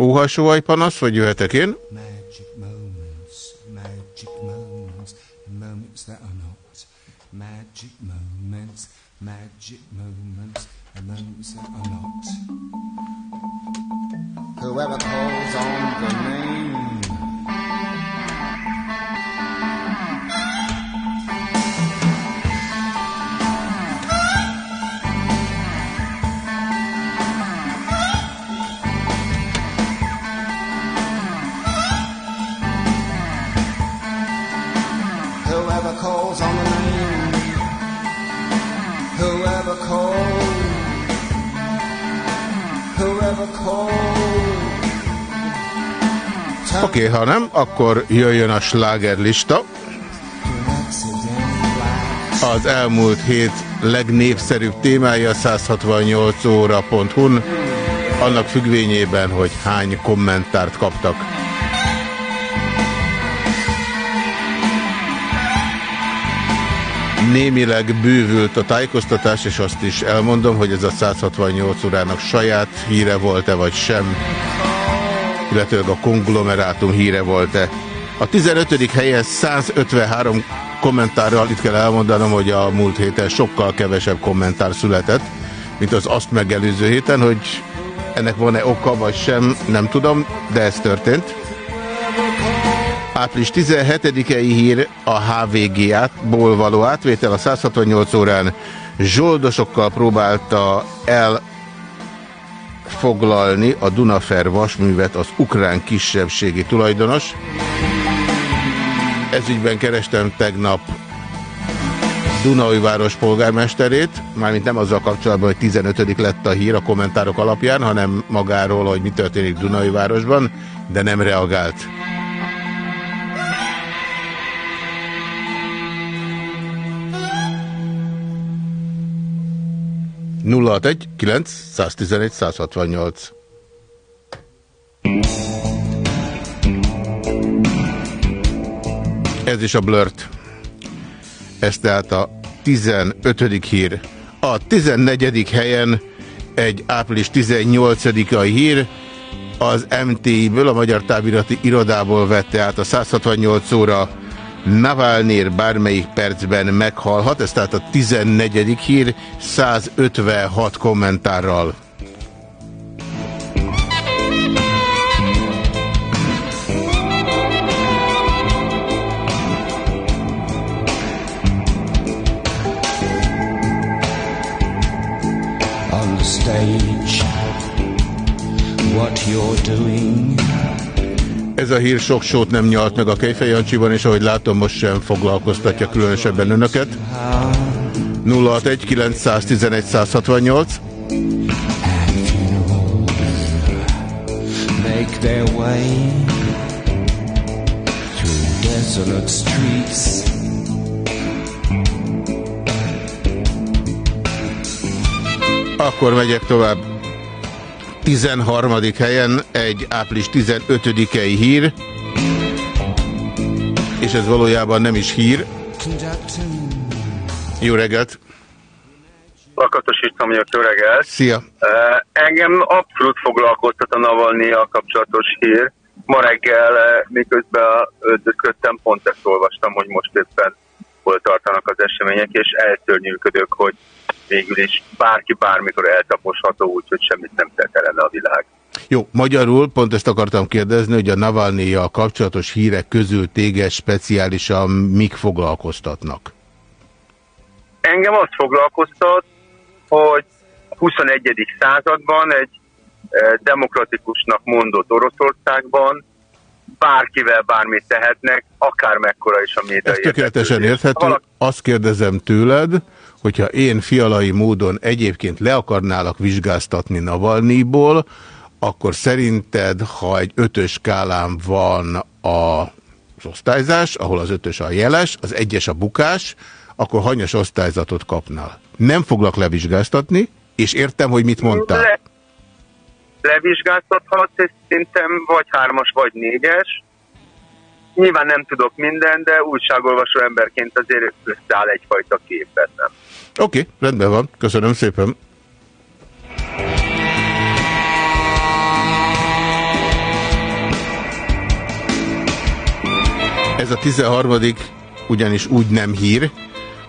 óhajsóhaj panasz, vagy jöhetek én? Whoever calls on the name. Oké, okay, ha nem, akkor jöjjön a slágerlista. Az elmúlt hét legnépszerűbb témája 168 óra.hu-n, annak függvényében, hogy hány kommentárt kaptak. Némileg bővült a tájékoztatás, és azt is elmondom, hogy ez a 168 órának saját híre volt-e vagy sem, illetőleg a konglomerátum híre volt-e. A 15. helyen 153 kommentárral itt kell elmondanom, hogy a múlt héten sokkal kevesebb kommentár született, mint az azt megelőző héten, hogy ennek van-e oka vagy sem, nem tudom, de ez történt. Április 17-i hír a HVG-ból való átvétel a 168 órán zsoldosokkal próbálta elfoglalni a Dunafer vasművet az ukrán kisebbségi tulajdonos. Ezügyben kerestem tegnap Dunaújváros polgármesterét, mármint nem azzal kapcsolatban, hogy 15 lett a hír a kommentárok alapján, hanem magáról, hogy mi történik Dunaújvárosban, de nem reagált. Nulla egy 9 111 168 Ez is a blurt. Ez tehát a 15. hír. A 14. helyen egy április 18-ai hír az MTI-ből, a Magyar Távirati Irodából vette át a 168 óra Navalnyr bármelyik percben meghalhat, ez tehát a 14. hír 156 kommentárral. On the stage, what you're doing. Ez a hír sok sót nem nyalt meg a Kejfejancsiban, és ahogy látom, most sem foglalkoztatja különösebben önöket. 061 911 168 make their way through desolate streets. Akkor megyek tovább. 13. helyen egy április 15-i hír, és ez valójában nem is hír. Jó reggelt! Lakatos István vagyok, jó reggelt. Szia! Uh, engem abszolút foglalkoztat a navalnyi a kapcsolatos hír. Ma reggel, uh, miközben öldököttem, pont ezt olvastam, hogy most éppen hol tartanak az események, és eltörnyűködök, hogy végül is bárki bármikor eltaposható, úgyhogy semmit nem tekelene a világ. Jó, magyarul pont ezt akartam kérdezni, hogy a navalnyi a kapcsolatos hírek közül téged speciálisan mik foglalkoztatnak? Engem azt foglalkoztat, hogy a 21. században egy eh, demokratikusnak mondott Oroszországban bárkivel bármit tehetnek, akár mekkora is a média. Ez tökéletesen érthető. Valaki... Azt kérdezem tőled, hogyha én fialai módon egyébként le akarnálak vizsgáztatni Navalnyiból, akkor szerinted, ha egy ötös skálán van a az osztályzás, ahol az ötös a jeles, az egyes a bukás, akkor hanyas osztályzatot kapnál. Nem foglak levizsgáztatni, és értem, hogy mit mondtál. Le, levizsgáztathatsz, és szerintem vagy hármas, vagy négyes. Nyilván nem tudok minden, de újságolvasó emberként azért összeáll egyfajta kép bennem. Oké, okay, rendben van. Köszönöm szépen. Ez a 13 ugyanis úgy nem hír,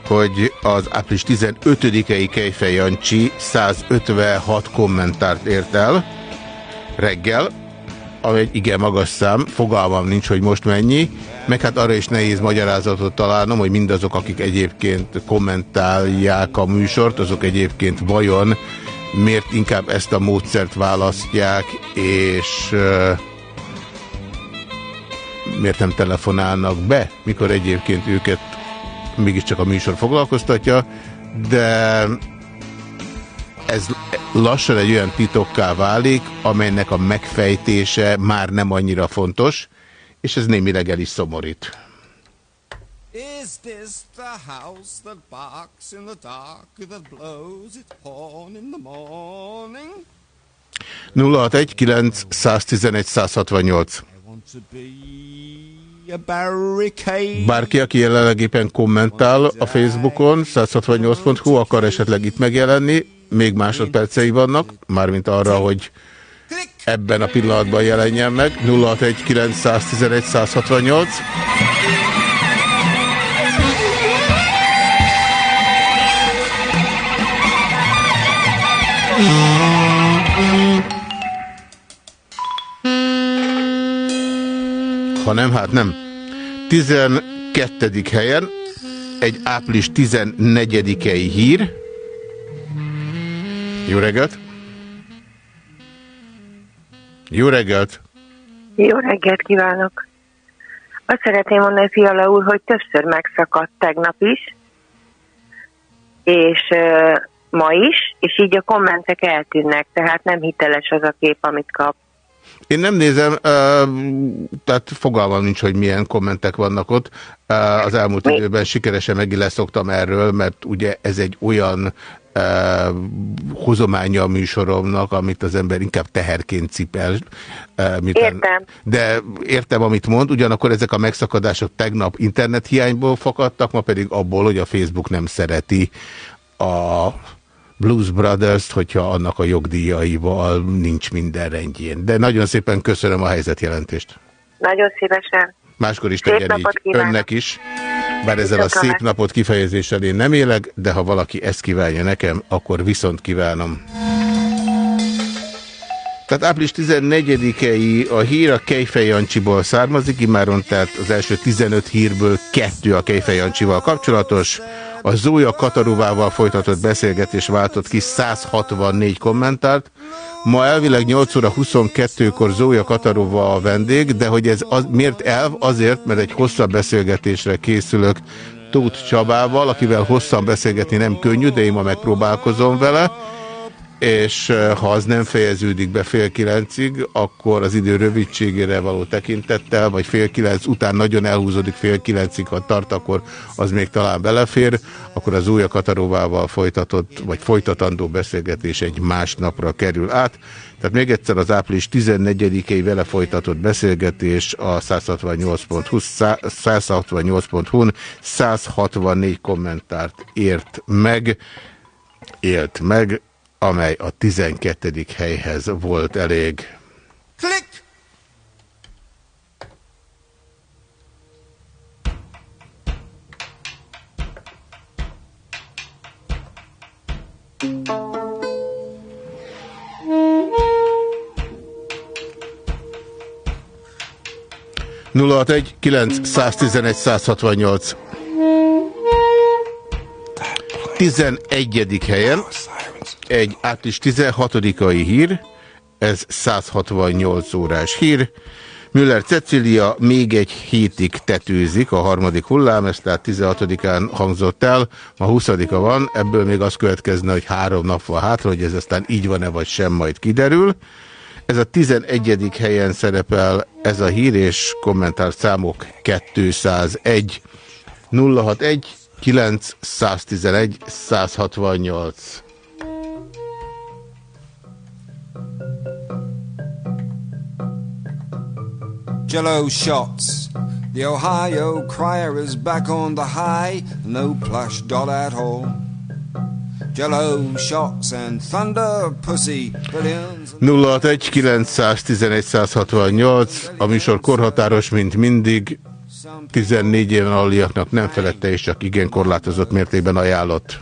hogy az április 15-i Kejfej Jancsi 156 kommentárt ért el reggel, ami egy igen magas szám, fogalmam nincs, hogy most mennyi, meg hát arra is nehéz magyarázatot találnom, hogy mindazok, akik egyébként kommentálják a műsort, azok egyébként vajon miért inkább ezt a módszert választják, és miért nem telefonálnak be, mikor egyébként őket mégiscsak a műsor foglalkoztatja, de ez lassan egy olyan titokká válik, amelynek a megfejtése már nem annyira fontos, és ez némileg el is szomorít. Is this the house that barks in the dark, that blows its horn in the morning? 061 911 168 Bárki, aki jelenleg éppen kommentál a Facebookon, 168.hu akar esetleg itt megjelenni, még másodpercei vannak, mármint arra, hogy ebben a pillanatban jelenjen meg. 061 168 Ha nem, hát nem. 12. helyen egy április 14-i hír. Jó reggelt! Jó reggelt! Jó reggelt kívánok! Azt szeretném mondani, Fiala úr, hogy többször megszakadt tegnap is, és ma is, és így a kommentek eltűnnek, tehát nem hiteles az a kép, amit kap. Én nem nézem, tehát fogalmam nincs, hogy milyen kommentek vannak ott. Az elmúlt Mi? időben sikeresen meg leszoktam erről, mert ugye ez egy olyan uh, hozománya a műsoromnak, amit az ember inkább teherként cipel. Uh, értem. De értem, amit mond, ugyanakkor ezek a megszakadások tegnap internethiányból fakadtak, ma pedig abból, hogy a Facebook nem szereti a Blues Brothers-t, hogyha annak a jogdíjaival nincs minden rendjén. De nagyon szépen köszönöm a helyzetjelentést. Nagyon szívesen. Máskor is tegyen így önnek is. Bár ezzel a szép napot kifejezéssel én nem élek, de ha valaki ezt kívánja nekem, akkor viszont kívánom. Tehát április 14-i a hír a Kejfej Jancsiból származik, imáron tehát az első 15 hírből kettő a Kejfej Jancsival kapcsolatos. A Zója Kataruvával folytatott beszélgetés váltott ki 164 kommentárt. Ma elvileg 8 óra 22-kor Zója Katarova a vendég, de hogy ez az, miért elv? Azért, mert egy hosszabb beszélgetésre készülök Tóth Csabával, akivel hosszan beszélgetni nem könnyű, de én ma megpróbálkozom vele és ha az nem fejeződik be fél kilencig, akkor az idő rövidségére való tekintettel, vagy fél kilenc után nagyon elhúzódik fél kilencig, ha tart, akkor az még talán belefér, akkor az új Kataróvával folytatott, vagy folytatandó beszélgetés egy más napra kerül át. Tehát még egyszer az április 14-i vele folytatott beszélgetés a 168.hu 168.hu-n 164 kommentárt ért meg, élt meg, amely a 12. helyhez volt elég. Klik! Nulla egy kilenc száz 168 11. helyen egy április 16-ai hír, ez 168 órás hír. Müller Cecilia még egy hétig tetőzik, a harmadik hullám, ez tehát 16-án hangzott el, ma 20-a van, ebből még az következne, hogy három nap van hátra, hogy ez aztán így van-e vagy sem, majd kiderül. Ez a 11. helyen szerepel ez a hír, és kommentár számok 201 061 911 168. Jello shots. The Ohio crier is back on the high, no plush dot at all. Jello shots and thunder pussy billions. 061 911 168, a műsor korhatáros, mint mindig, 14 éven aluliaknak nem felette és csak igen korlátozott mértékben ajánlott.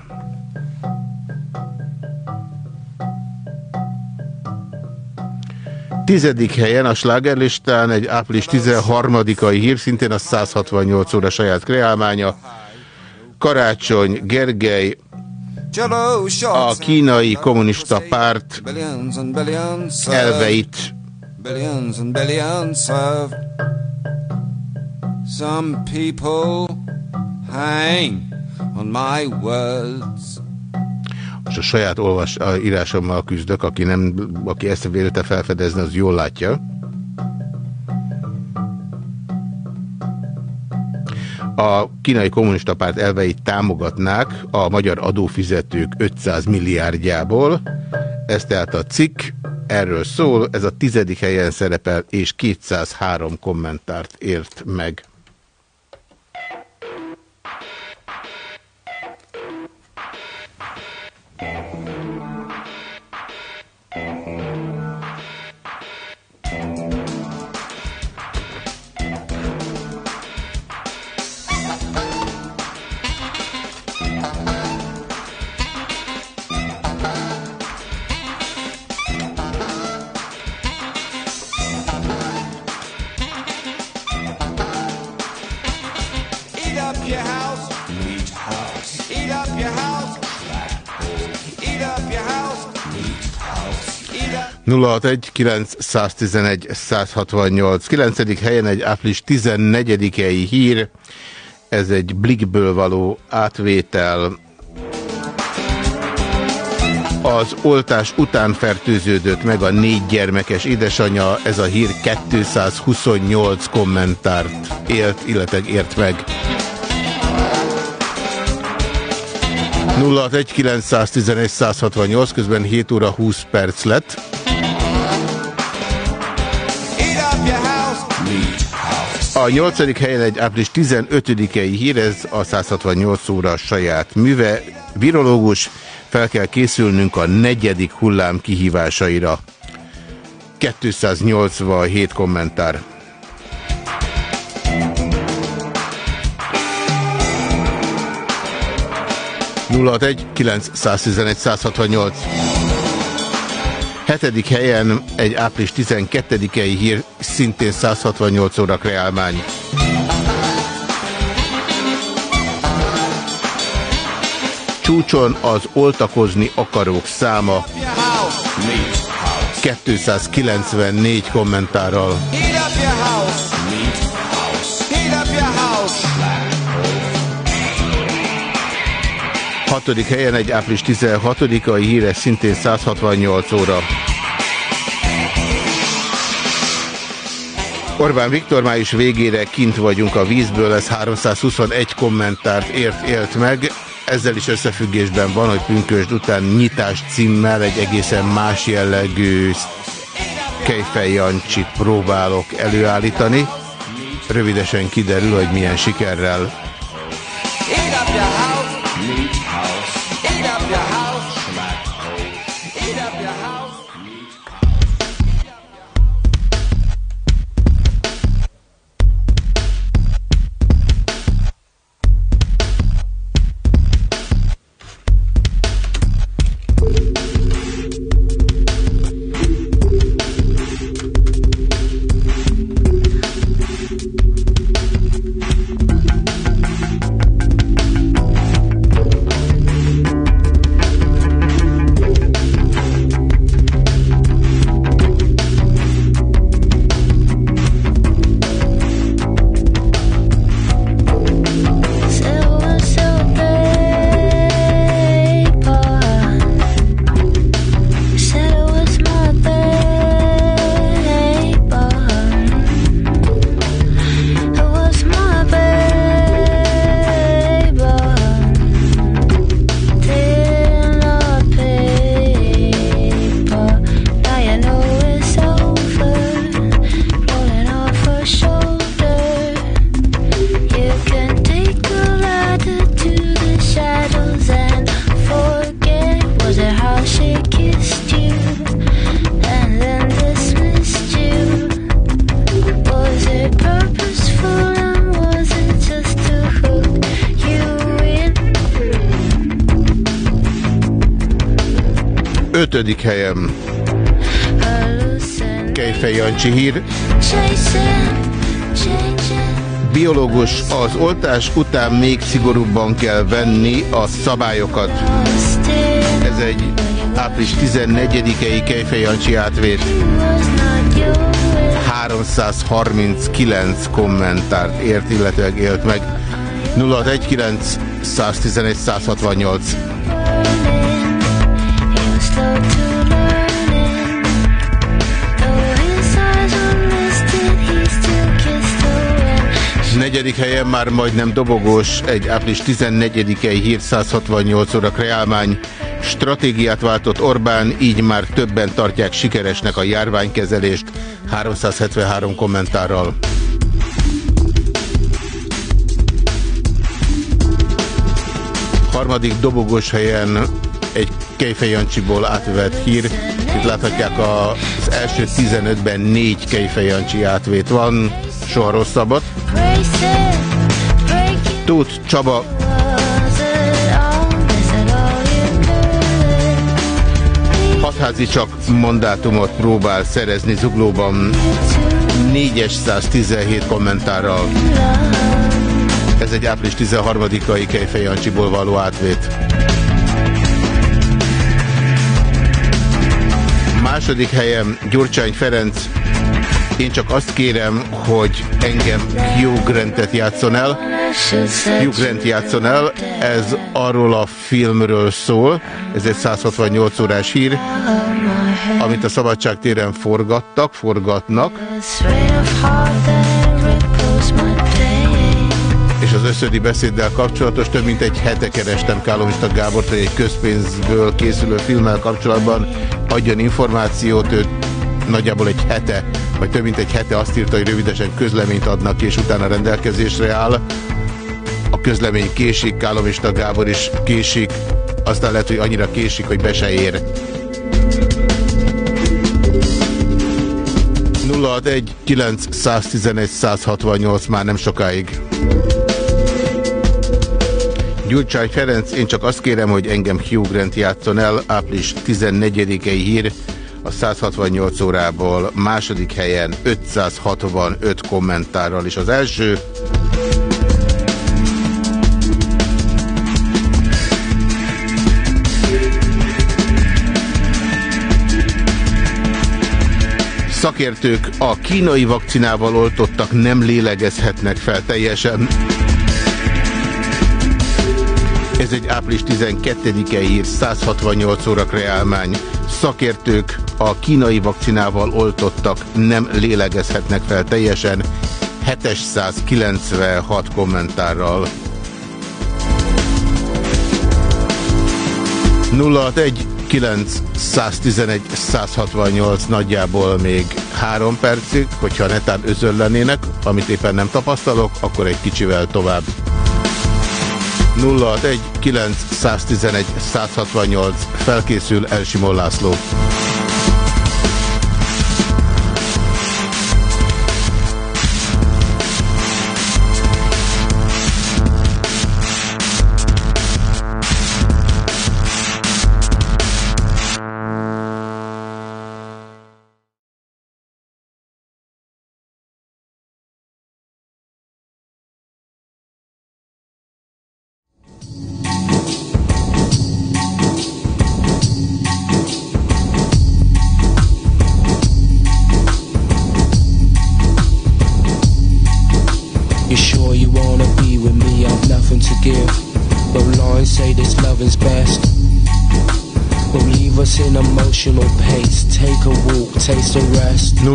Tizedik helyen a slágerlistán egy április 13-ai hír, szintén a 168 óra saját kreálmánya. Karácsony Gergely, a kínai kommunista párt elveit Some people hang on my words. A saját olvas, a írásommal küzdök, aki, nem, aki ezt vélte felfedezni, az jól látja. A kínai kommunista párt elveit támogatnák a magyar adófizetők 500 milliárdjából. Ez tehát a cikk, erről szól, ez a tizedik helyen szerepel, és 203 kommentárt ért meg. 061 911 168. 9. helyen egy április 14-i hír, ez egy blikből való átvétel. Az oltás után fertőződött meg a négy gyermekes édesanyja, ez a hír 228 kommentárt élt, illetve ért meg. 061 168, közben 7 óra 20 perc lett. A nyolcadik helyen egy április 15-i hír, ez a 168 óra saját műve. Virológus, fel kell készülnünk a negyedik hullám kihívásaira. 287 kommentár. egy 911 168 Hetedik helyen egy április 12-i hír, szintén 168 óra kreálmány. Csúcson az oltakozni akarók száma 294 kommentárral. Hatodik helyen egy április 16-ai híres, szintén 168 óra. Orbán Viktor május végére kint vagyunk a vízből, ez 321 kommentárt ért, élt meg. Ezzel is összefüggésben van, hogy Pünkösd után nyitás címmel egy egészen más jellegű Kejfej Jancsit próbálok előállítani. Rövidesen kiderül, hogy milyen sikerrel. Ötödik helyen Kejfej Jancsi hír. Biológus, az oltás után még szigorúbban kell venni a szabályokat. Ez egy április 14-i Kejfej Jancsi átvét. 339 kommentárt ért, illetve élt meg. 0619 111 168 Negyedik helyen már majdnem dobogós, egy április 14-i hír 168 óra kreálmány. Stratégiát váltott Orbán, így már többen tartják sikeresnek a járványkezelést 373 kommentárral. Harmadik dobogós helyen egy Kejfej Jancsiból átvett hír. Itt láthatják az első 15-ben négy Kejfej Jancsi átvét van, soha rosszabbat. Tóth Csaba hatházi csak mandátumot próbál szerezni Zuglóban 417 kommentárral. Ez egy április 13-ai Kejfej Jancsiból való átvét. Második helyen Gyurcsány Ferenc én csak azt kérem, hogy engem Hugh Grantet játszon el. Hugh Grant játszon el, ez arról a filmről szól, ez egy 168 órás hír, amit a Szabadságtéren forgattak, forgatnak. Az összödi beszéddel kapcsolatos több mint egy hete kerestem Kálomista Gábort, hogy egy közpénzből készülő filmmel kapcsolatban adjon információt, őt nagyjából egy hete, vagy több mint egy hete azt írta, hogy rövidesen közleményt adnak és utána rendelkezésre áll. A közlemény késik, Kálomista Gábor is késik, aztán lehet, hogy annyira késik, hogy be se ér. 061 911 168 már nem sokáig. Gyurcsány Ferenc, én csak azt kérem, hogy engem Hugh Grant játszon el, április 14-i hír, a 168 órából második helyen 565 kommentárral is az első. Szakértők a kínai vakcinával oltottak nem lélegezhetnek fel teljesen. Ez egy április 12-e ír 168 óra kreálmány. Szakértők a kínai vakcinával oltottak nem lélegezhetnek fel teljesen 796 kommentárral. 061 911 168 nagyjából még három percig, hogyha netán özöllenének, amit éppen nem tapasztalok, akkor egy kicsivel tovább. 061 911 168 felkészül Elsimon László.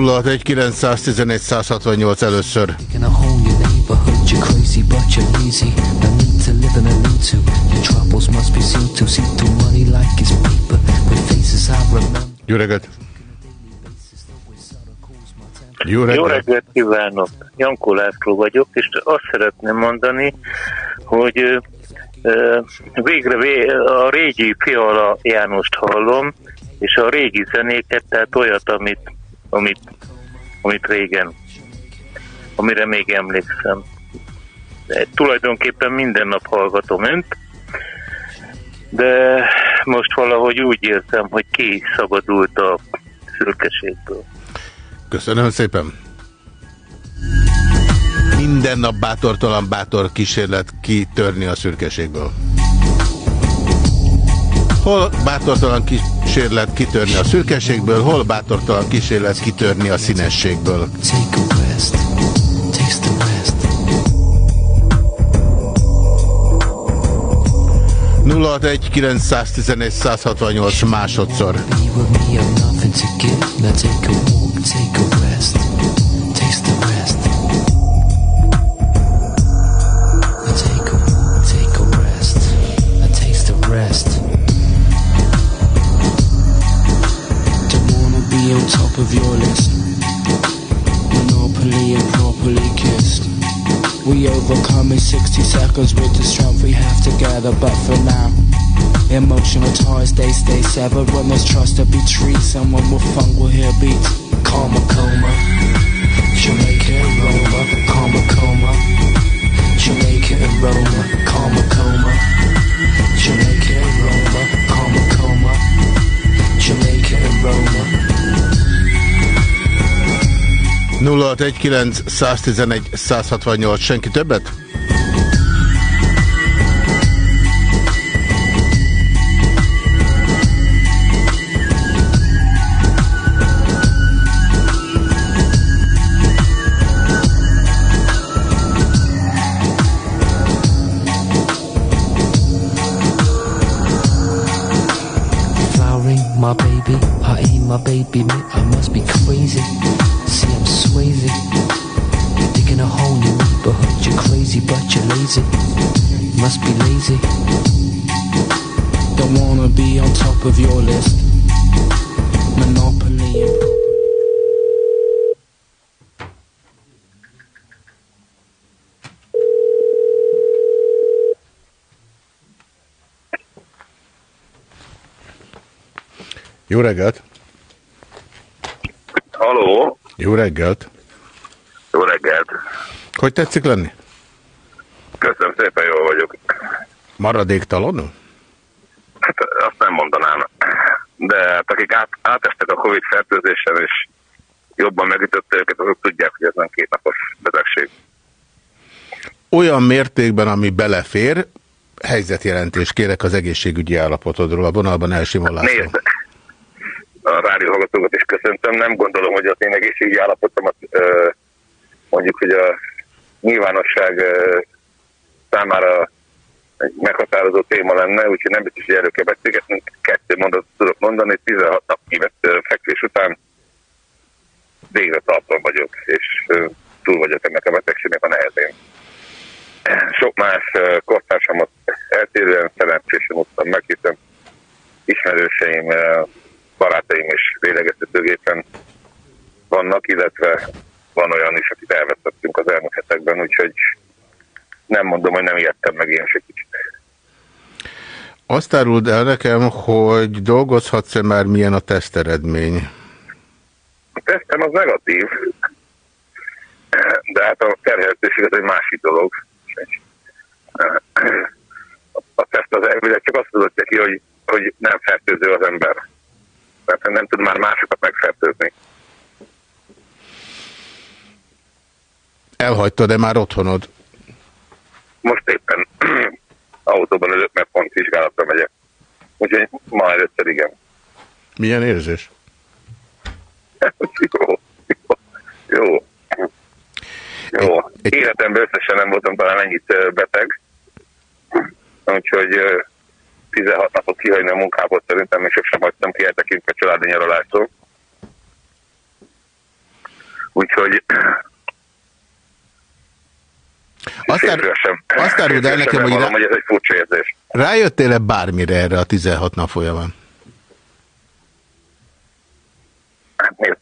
0614891168 először. Jó reggelt! Jó reggelt. Jó reggelt kívánok! Jankó László vagyok, és azt szeretném mondani, hogy végre a régi Fiala Jánost hallom, és a régi zenéket, tehát olyat, amit amit, amit régen, amire még emlékszem. De tulajdonképpen minden nap hallgatom önt, de most valahogy úgy értem, hogy ki szabadult a szürkeségből. Köszönöm szépen. Minden nap bátortalan bátor kísérlet kitörni a szürkeségből. Hol bátortalan kísérlet kitörni a szürkeségből, hol bátortalan kísérlet kitörni a színességből. Take a rest. 061 911 168 másodszor. on top of your list. Monopoly and properly kissed. We overcome in 60 seconds with the strength we have together, but for now, emotional ties they stay severed. When there's trust to be treated, someone will funk will hear beats. 0619 111 168. Senki többet? my baby, I ain't my baby, I must be crazy. Must be lazy. Don't wanna be on top of your list. Monopoly. Jó reggelt! Haló! Jó reggelt! Jó reggelt! Hogy tetszik lenni? Köszönöm szépen, jól vagyok. Maradéktalanul? Hát azt nem mondanám. De hát akik át, átestek a Covid fertőzésen, és jobban megütötte őket, azok tudják, hogy ez nem kétnapos betegség. Olyan mértékben, ami belefér, helyzetjelentés kérek az egészségügyi állapotodról. A vonalban elsimolásról. Nézd, a rádióhallgatókat is köszöntöm. Nem gondolom, hogy az én egészségügyi állapotomat mondjuk, hogy a nyilvánosság számára egy meghatározó téma lenne, úgyhogy nem biztos, hogy erről kell beszélgetni. Kettő mondatot tudok mondani, 16 nap kivett fekvés után végre tartom vagyok, és túl vagyok ennek a betegségnek a nehezén. Sok más kortársamat eltérően szerencsésen uttam meg, hiszen ismerőseim barátaim is lélegeztetőgépen vannak, illetve van olyan is, akit elvesztettünk az elmúlt hetekben, úgyhogy nem mondom, hogy nem ijedtem meg én se kicsit. Azt áruld el nekem, hogy dolgozhatsz-e már milyen a teszteredmény? A tesztem az negatív, de hát a terhelőség az egy másik dolog. A teszt az elvileg csak azt tudott neki, hogy, hogy nem fertőző az ember mert nem tud már másokat megfertőzni. Elhagytad-e már otthonod? Most éppen autóban ülök, mert pont vizsgálatra megyek. Úgyhogy ma először igen. Milyen érzés? jó, jó, jó. jó. Egy, Életemben összesen nem voltam talán ennyit beteg. Úgyhogy 16 napot kihagyni a munkából szerintem még sosem hagytam ki eltekintve családi nyaralástól. Úgyhogy azt, ár, azt áruld el nekem, hogy, rá... hogy ez egy furcsa érzés. Rájöttél-e bármire erre a 16 nap folyamán? Hát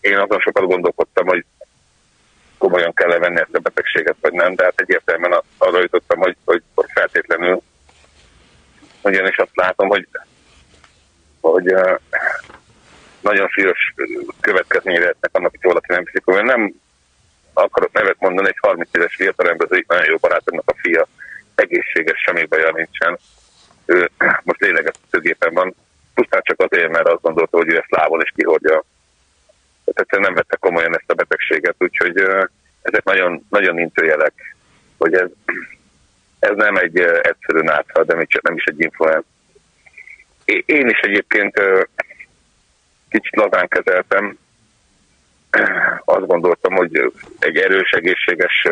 én azon sokat gondolkodtam, hogy komolyan kell -e venni ezt a betegséget, vagy nem, de hát egyértelműen arra jutottam, hogy, hogy feltétlenül ugyanis azt látom, hogy, hogy nagyon súlyos következménye lehetnek annak, hogy valaki nem viszik. Mert nem akarok nevet mondani, egy 30 éves fiatalember, az nagyon jó barátomnak a fia, egészséges, semmi baja nincsen. Ő most mentőgépen van, pusztán csak azért, mert azt gondolta, hogy ő ezt lábon is kihordja. Tehát nem vette komolyan ezt a betegséget, úgyhogy ezek nagyon, nagyon intőjelek, hogy ez, ez nem egy egyszerű nátha, de nem is egy influenza. Én is egyébként kicsit lazán kezeltem, azt gondoltam, hogy egy erős, egészséges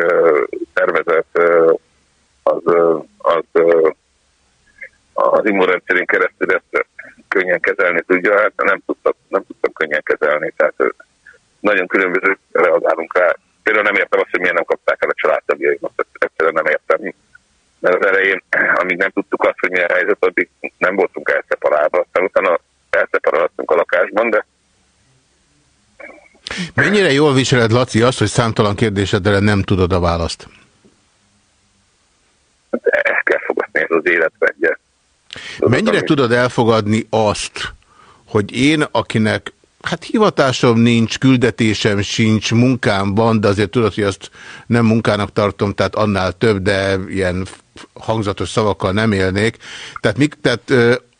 szervezet az, az, az immunrendszerén keresztül ezt könnyen kezelni tudja, hát nem tudtam, nem tudtam könnyen kezelni, tehát nagyon különböző reagálunk rá. Például nem értem azt, hogy miért nem kapták el a családtagjaimat, egyszerűen nem értem. Mert az elején, amíg nem tudtuk azt, hogy milyen helyzet, addig nem voltunk elszeparálva. Aztán utána elszeparáltunk a lakásban, de Mennyire jól viseled, Laci, azt, hogy számtalan kérdésedre nem tudod a választ? El kell fogadni ez az életrendje. Mennyire tudod elfogadni azt, hogy én, akinek hát hivatásom nincs, küldetésem sincs, munkám van, de azért tudod, hogy azt nem munkának tartom, tehát annál több, de ilyen hangzatos szavakkal nem élnék. Tehát, mik, tehát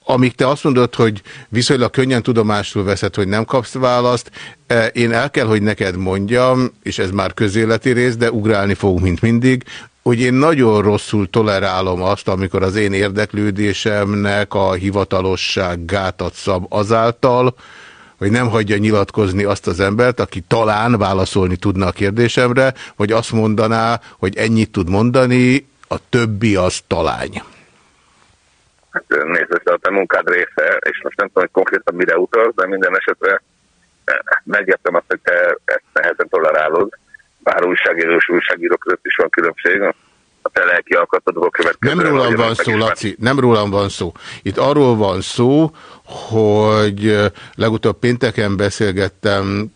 amíg te azt mondod, hogy viszonylag könnyen tudomásul veszed, hogy nem kapsz választ, e, én el kell, hogy neked mondjam, és ez már közéleti rész, de ugrálni fogunk, mint mindig, hogy én nagyon rosszul tolerálom azt, amikor az én érdeklődésemnek a hivatalosság gátat szab azáltal, hogy nem hagyja nyilatkozni azt az embert, aki talán válaszolni tudna a kérdésemre, vagy azt mondaná, hogy ennyit tud mondani, a többi az talány. Hát nézd, ez a te munkád része, és most nem tudom, hogy konkrétan mire utalsz, de minden esetre eh, megértem azt, hogy te ezt nehezen tolerálod, bár újságíró és újságíró között is van különbség, a te lelki alkatodból következő. Nem rólam van szó, Laci, nem rólam van szó. Itt arról van szó, hogy eh, legutóbb pénteken beszélgettem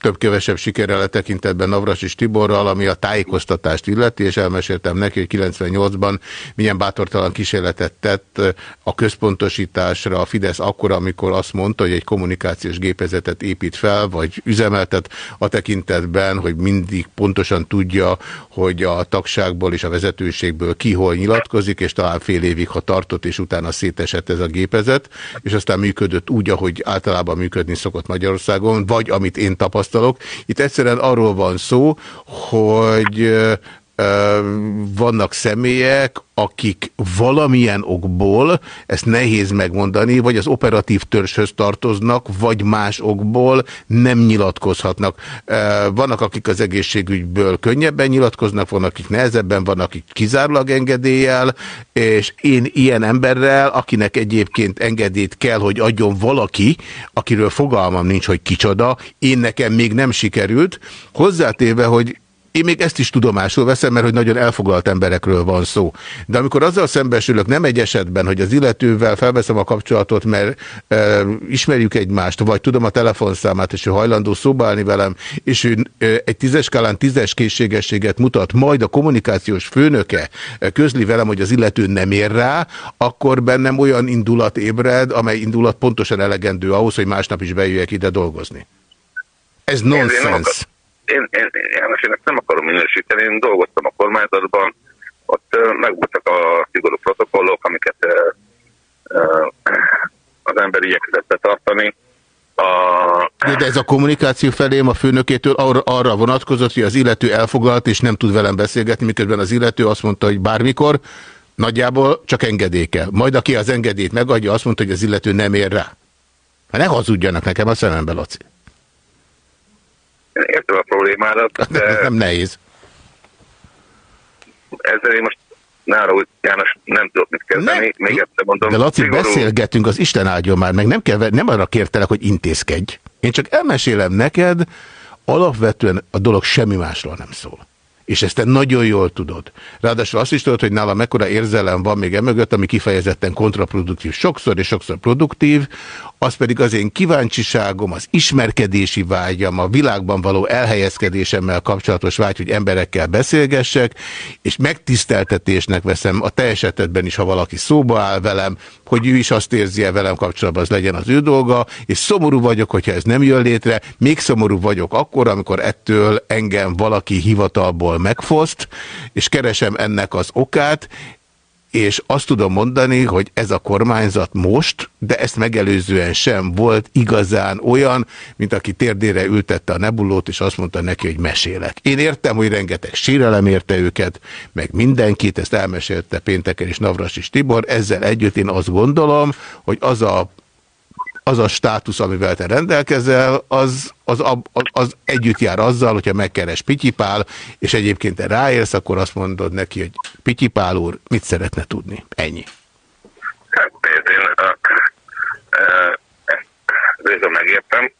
több-kevesebb sikerrel a tekintetben Navras és Tiborral, ami a tájékoztatást illeti, és elmeséltem neki, hogy 98-ban milyen bátortalan kísérletet tett a központosításra a Fidesz akkor, amikor azt mondta, hogy egy kommunikációs gépezetet épít fel, vagy üzemeltet a tekintetben, hogy mindig pontosan tudja, hogy a tagságból és a vezetőségből ki hol nyilatkozik, és talán fél évig, ha tartott, és utána szétesett ez a gépezet, és aztán működött úgy, ahogy általában működni szokott Magyarországon, vagy amit én tapasztaltam, tapasztalok. Itt egyszerűen arról van szó, hogy vannak személyek, akik valamilyen okból, ezt nehéz megmondani, vagy az operatív törzshöz tartoznak, vagy más okból nem nyilatkozhatnak. Vannak, akik az egészségügyből könnyebben nyilatkoznak, vannak, akik nehezebben, vannak, akik kizárólag engedéllyel, és én ilyen emberrel, akinek egyébként engedélyt kell, hogy adjon valaki, akiről fogalmam nincs, hogy kicsoda, én nekem még nem sikerült, hozzátéve, hogy én még ezt is tudomásul veszem, mert hogy nagyon elfoglalt emberekről van szó. De amikor azzal szembesülök, nem egy esetben, hogy az illetővel felveszem a kapcsolatot, mert e, ismerjük egymást, vagy tudom a telefonszámát, és ő hajlandó szobálni velem, és ő e, egy tízes skálán tízes készségességet mutat, majd a kommunikációs főnöke e, közli velem, hogy az illető nem ér rá, akkor bennem olyan indulat ébred, amely indulat pontosan elegendő ahhoz, hogy másnap is bejöjjek ide dolgozni. Ez nonsens én, én, én ezt nem akarom minősíteni, én dolgoztam a kormányzatban, ott megvoltak a szigorú protokollok, amiket az ember igyekezett betartani. A... De ez a kommunikáció felém a főnökétől arra, arra vonatkozott, hogy az illető elfoglalt és nem tud velem beszélgetni, miközben az illető azt mondta, hogy bármikor, nagyjából csak engedéke. Majd aki az engedélyt megadja, azt mondta, hogy az illető nem ér rá. Hát ne hazudjanak nekem a szemembe, Laci. Értem a problémádat, de... Ez nem nehéz. Ezzel én most nára úgy, János, nem tudok mit kezdeni. Nem. Még egyszer mondom. De Laci, szigorú... beszélgetünk, az Isten áldjon már meg. Nem, kell, nem arra kértelek, hogy intézkedj. Én csak elmesélem neked, alapvetően a dolog semmi másról nem szól. És ezt te nagyon jól tudod. Ráadásul azt is tudod, hogy nálam mekkora érzelem van még emögött, ami kifejezetten kontraproduktív. Sokszor és sokszor produktív, az pedig az én kíváncsiságom, az ismerkedési vágyam, a világban való elhelyezkedésemmel kapcsolatos vágy, hogy emberekkel beszélgessek, és megtiszteltetésnek veszem a te esetedben is, ha valaki szóba áll velem, hogy ő is azt érzi -e velem kapcsolatban, az legyen az ő dolga, és szomorú vagyok, hogyha ez nem jön létre, még szomorú vagyok akkor, amikor ettől engem valaki hivatalból megfoszt, és keresem ennek az okát, és azt tudom mondani, hogy ez a kormányzat most, de ezt megelőzően sem volt igazán olyan, mint aki térdére ültette a nebulót, és azt mondta neki, hogy mesélek. Én értem, hogy rengeteg sírelem érte őket, meg mindenkit, ezt elmesélte pénteken is Navras és Tibor, ezzel együtt én azt gondolom, hogy az a az a státusz, amivel te rendelkezel, az, az, az, együtt jár azzal, hogyha megkeres Pityipál, és egyébként te ráérsz, akkor azt mondod neki, hogy Pityipál úr, mit szeretne tudni? Ennyi. Hát én ezt megértem.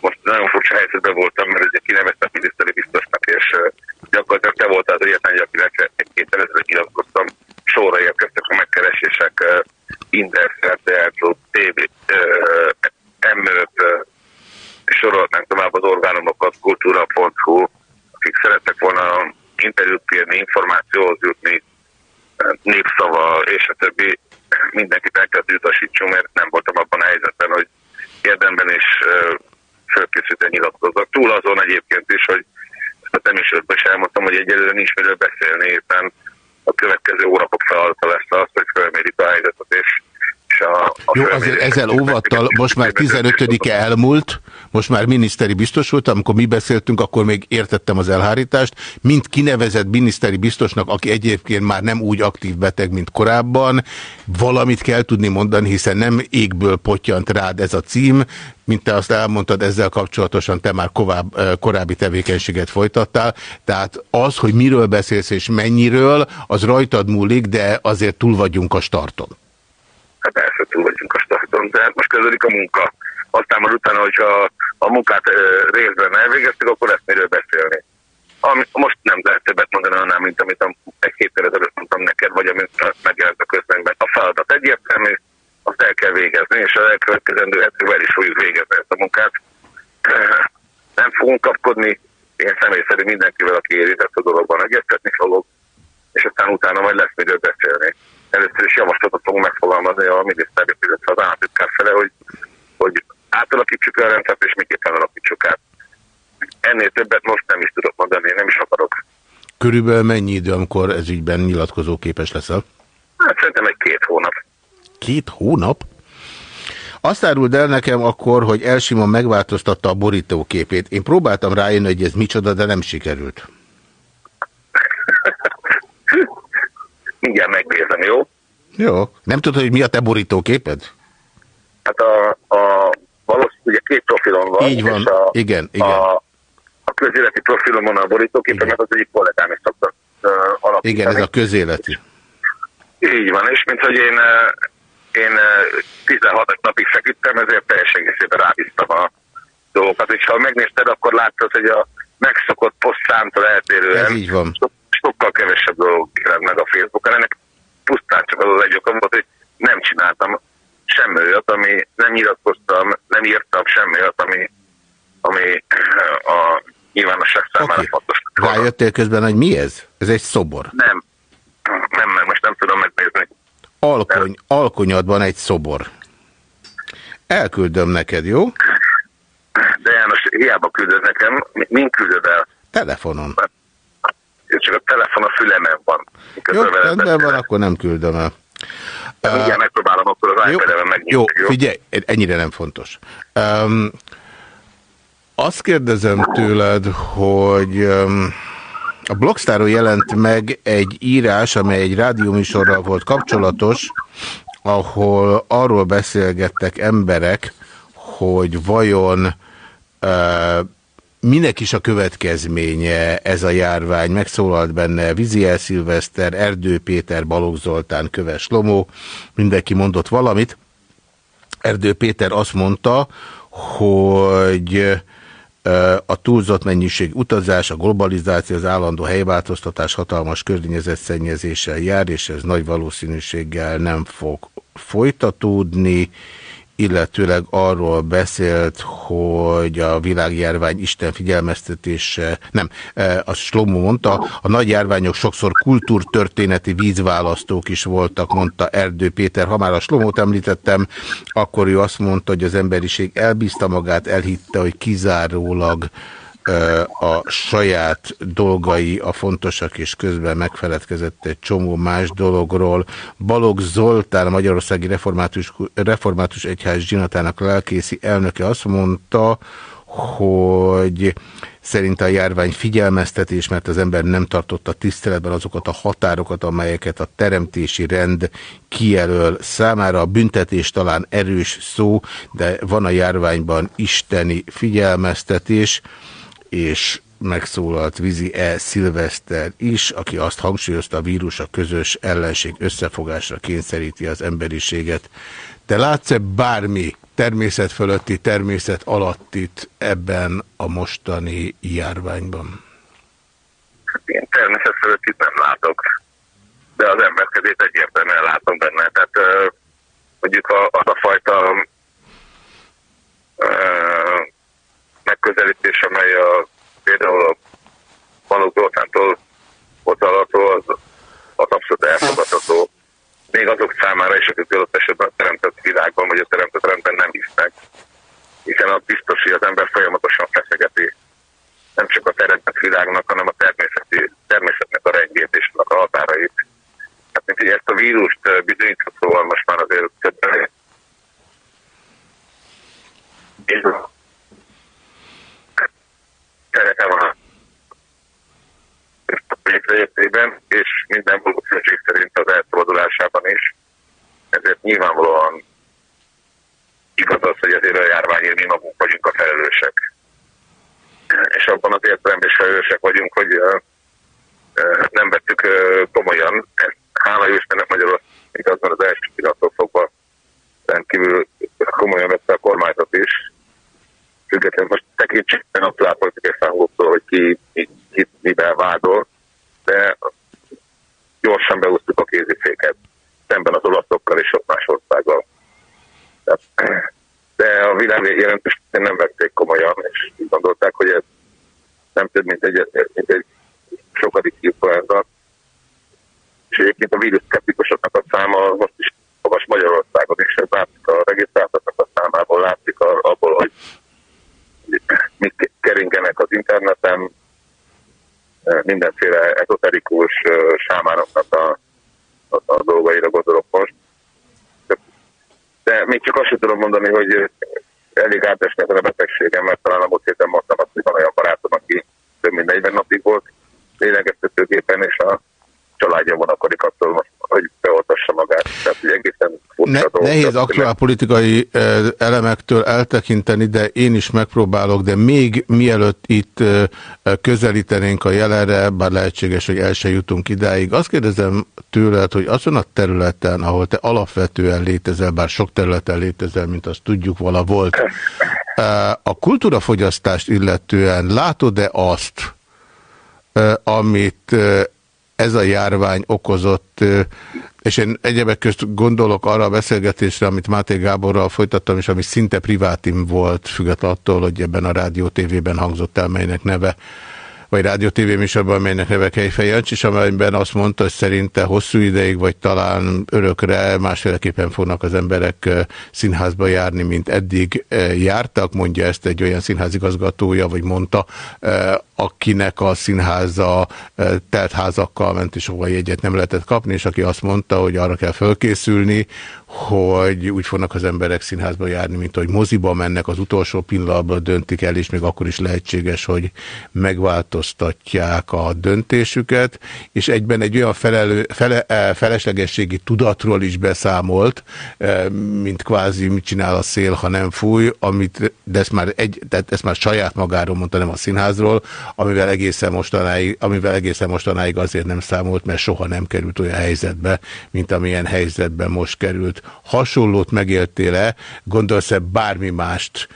Most nagyon furcsa helyzetben voltam, mert ugye kineveztek miniszteri biztosnak, és gyakorlatilag te voltál az egyetlen, akinek egy-két ezelőtt nyilatkoztam, sorra érkeztek a megkeresések Index, RTL, TV, M5, sorolhatnánk tovább az orgánumokat, kultúra.hu, akik szerettek volna interjút kérni, információhoz jutni, népszava és a többi, mindenkit el kell utasítsunk, mert nem voltam abban a helyzetben, hogy érdemben és fölkészülten nyilatkozzak. Túl azon egyébként is, hogy ezt a temisőtben is elmondtam, hogy egyelőre nincs miről beszélni, éppen a következő hónapok feladata lesz az, hogy felmérik a helyzetet, és a, a Jó, azért ezzel óvattal, most már 15-e elmúlt, most már miniszteri biztos volt, amikor mi beszéltünk, akkor még értettem az elhárítást, mint kinevezett miniszteri biztosnak, aki egyébként már nem úgy aktív beteg, mint korábban, valamit kell tudni mondani, hiszen nem égből potyant rád ez a cím, mint te azt elmondtad, ezzel kapcsolatosan te már kovább, korábbi tevékenységet folytattál, tehát az, hogy miről beszélsz és mennyiről, az rajtad múlik, de azért túl vagyunk a starton hát persze túl vagyunk a starton, de hát most kezdődik a munka. Aztán már utána, hogyha a munkát részben elvégeztük, akkor lesz miről beszélni. Ami, most nem lehet többet mondani annál, mint amit egy héttel ezelőtt mondtam neked, vagy amit megjelent a közbenben. A feladat egyértelmű, azt el kell végezni, és az elkövetkezendő hetekben is fogjuk végezni ezt a munkát. Nem fogunk kapkodni, én személy szerint mindenkivel, aki érintett a dologban, egyeztetni fogok, és aztán utána majd lesz miről beszélni először is javaslatot fogunk megfogalmazni a miniszternek, illetve az államtitkár fele, hogy, hogy átalakítsuk a rendszert, és miképpen alakítsuk át. Ennél többet most nem is tudok mondani, nem is akarok. Körülbelül mennyi idő, amikor ez ügyben nyilatkozó képes leszel? Hát szerintem egy két hónap. Két hónap? Azt áruld el nekem akkor, hogy Elsimon megváltoztatta a borítóképét. Én próbáltam rájönni, hogy ez micsoda, de nem sikerült. Mindjárt megnézem, jó? Jó. Nem tudod, hogy mi a te borítóképed? Hát a, a valószínűleg ugye két profilon van. Így van, a, igen, igen. A, a közéleti profilon a borítóképe, mert az egyik kollégám is szokta uh, alapítani. Igen, ez a közéleti. Így van, és mint hogy én, én 16 napig feküdtem, ezért teljesen egészében rábíztam a dolgokat. És ha megnézted, akkor láttad, hogy a megszokott posztszámtól eltérően Ez így van sokkal kevesebb dolog jelent meg a Facebookon. Ennek pusztán csak az az egy okom volt, hogy nem csináltam semmi olyat, ami nem nyilatkoztam, nem írtam semmi olyat, ami, ami a nyilvánosság számára okay. fontos. Rájöttél közben, hogy mi ez? Ez egy szobor. Nem. Nem, mert most nem tudom megnézni. Alkony, alkonyadban egy szobor. Elküldöm neked, jó? De János, hiába küldöd nekem, mind küldöd el? Telefonon. Mert csak a telefon a fülemen van. Jó, rendben van, akkor nem küldöm el. De mindjárt megpróbálom akkor az iPad-en megnyitni. Jó, jó, figyelj, ennyire nem fontos. Um, azt kérdezem tőled, hogy um, a Blogstáron jelent meg egy írás, amely egy rádióműsorral volt kapcsolatos, ahol arról beszélgettek emberek, hogy vajon uh, Minek is a következménye ez a járvány? Megszólalt benne Viziel Szilveszter, Erdő Péter, Balogh Zoltán, Köves Lomó, mindenki mondott valamit. Erdő Péter azt mondta, hogy a túlzott mennyiség utazás, a globalizáció, az állandó helyváltoztatás hatalmas környezetszennyezéssel jár, és ez nagy valószínűséggel nem fog folytatódni illetőleg arról beszélt, hogy a világjárvány Isten figyelmeztetése, nem, e, a Slomo mondta, a nagy járványok sokszor kultúrtörténeti vízválasztók is voltak, mondta Erdő Péter. Ha már a Slomót említettem, akkor ő azt mondta, hogy az emberiség elbízta magát, elhitte, hogy kizárólag a saját dolgai a fontosak, és közben megfeledkezett egy csomó más dologról. Balog Zoltán, a Magyarországi Református, Református Egyház zsinatának lelkészi elnöke azt mondta, hogy szerint a járvány figyelmeztetés, mert az ember nem tartotta tiszteletben azokat a határokat, amelyeket a teremtési rend kijelöl számára. A büntetés talán erős szó, de van a járványban isteni figyelmeztetés, és megszólalt Vizi E. Szilveszter is, aki azt hangsúlyozta, a vírus a közös ellenség összefogásra kényszeríti az emberiséget. Te látsz-e bármi természet fölötti, természet alattit ebben a mostani járványban? Én természet fölöttit nem látok, de az emberkezét egyértelműen látom benne. Tehát mondjuk az a fajta megközelítés, amely a, például a Balogh Zoltántól hozzáadható, az, az abszolút elfogadható még azok számára is, akik adott esetben a teremtett világban vagy a teremtett rendben nem hisznek. Hiszen az biztos, hogy az ember folyamatosan feszegeti nem csak a teremtett világnak, hanem a természeti, természetnek a rendjét és a határait. Hát, mint hogy ezt a vírust bizonyíthatóan most már azért többen szeretem a létrejöttében, és minden valószínűség szerint az elszabadulásában is. Ezért nyilvánvalóan igaz az, hogy ezért a járványért mi magunk vagyunk a felelősek. És abban az értelemben is felelősek vagyunk, hogy nem vettük komolyan. Hála Istennek Magyarország, igazban az első pillanattól fogva rendkívül komolyan vette a kormányzat is. Függetlenül most tekintsük a politikai számoktól, hogy ki, ki, ki mivel vádol de gyorsan beúztuk a kéziféket szemben az olaszokkal és sok más országgal. De a világ jelentős nem vették komolyan, és gondolták, hogy ez nem több, mint egy, mint egy sokadik influenza. És egyébként a vírus szkeptikusoknak a száma most is magas Magyarországon, és ez látszik a regisztráltatnak a számából, látszik abból, hogy mit keringenek az interneten, mindenféle ezoterikus sámároknak a, a, a dolgaira gondolok most. De még csak azt sem tudom mondani, hogy elég átesnek a betegségem, mert talán a múlt héten mondtam azt, hogy van olyan barátom, aki több mint 40 napig volt lélegeztetőgépen, és a családja vonakodik attól most, hogy beoltassa magát. Tehát, hogy egészen ne, Nehéz aktuál politikai elemektől eltekinteni, de én is megpróbálok, de még mielőtt itt közelítenénk a jelenre, bár lehetséges, hogy el se jutunk idáig, azt kérdezem tőled, hogy azon a területen, ahol te alapvetően létezel, bár sok területen létezel, mint azt tudjuk, vala volt, a kultúrafogyasztást illetően látod-e azt, amit ez a járvány okozott, és én egyebek közt gondolok arra a beszélgetésre, amit Máté Gáborral folytattam, és ami szinte privátim volt, függetlenül attól, hogy ebben a rádió tévében hangzott el, melynek neve vagy rádió TV műsorban, amelynek neve Kejfej Jancs, és amelyben azt mondta, hogy szerinte hosszú ideig, vagy talán örökre másféleképpen fognak az emberek színházba járni, mint eddig jártak. Mondja ezt egy olyan színházigazgatója, vagy mondta, akinek a színháza telt házakkal ment, és ahol jegyet nem lehetett kapni, és aki azt mondta, hogy arra kell fölkészülni, hogy úgy fognak az emberek színházba járni, mint hogy moziba mennek, az utolsó pillanatban döntik el, és még akkor is lehetséges, hogy megváltoztatják a döntésüket, és egyben egy olyan felelő, fele, eh, feleslegességi tudatról is beszámolt, eh, mint kvázi mit csinál a szél, ha nem fúj, amit, de ezt már, egy, tehát ezt már saját magáról mondta, nem a színházról, amivel egészen, mostanáig, amivel egészen mostanáig azért nem számolt, mert soha nem került olyan helyzetbe, mint amilyen helyzetben most került. Hasonlót megéltél-e, gondolsz-e bármi mást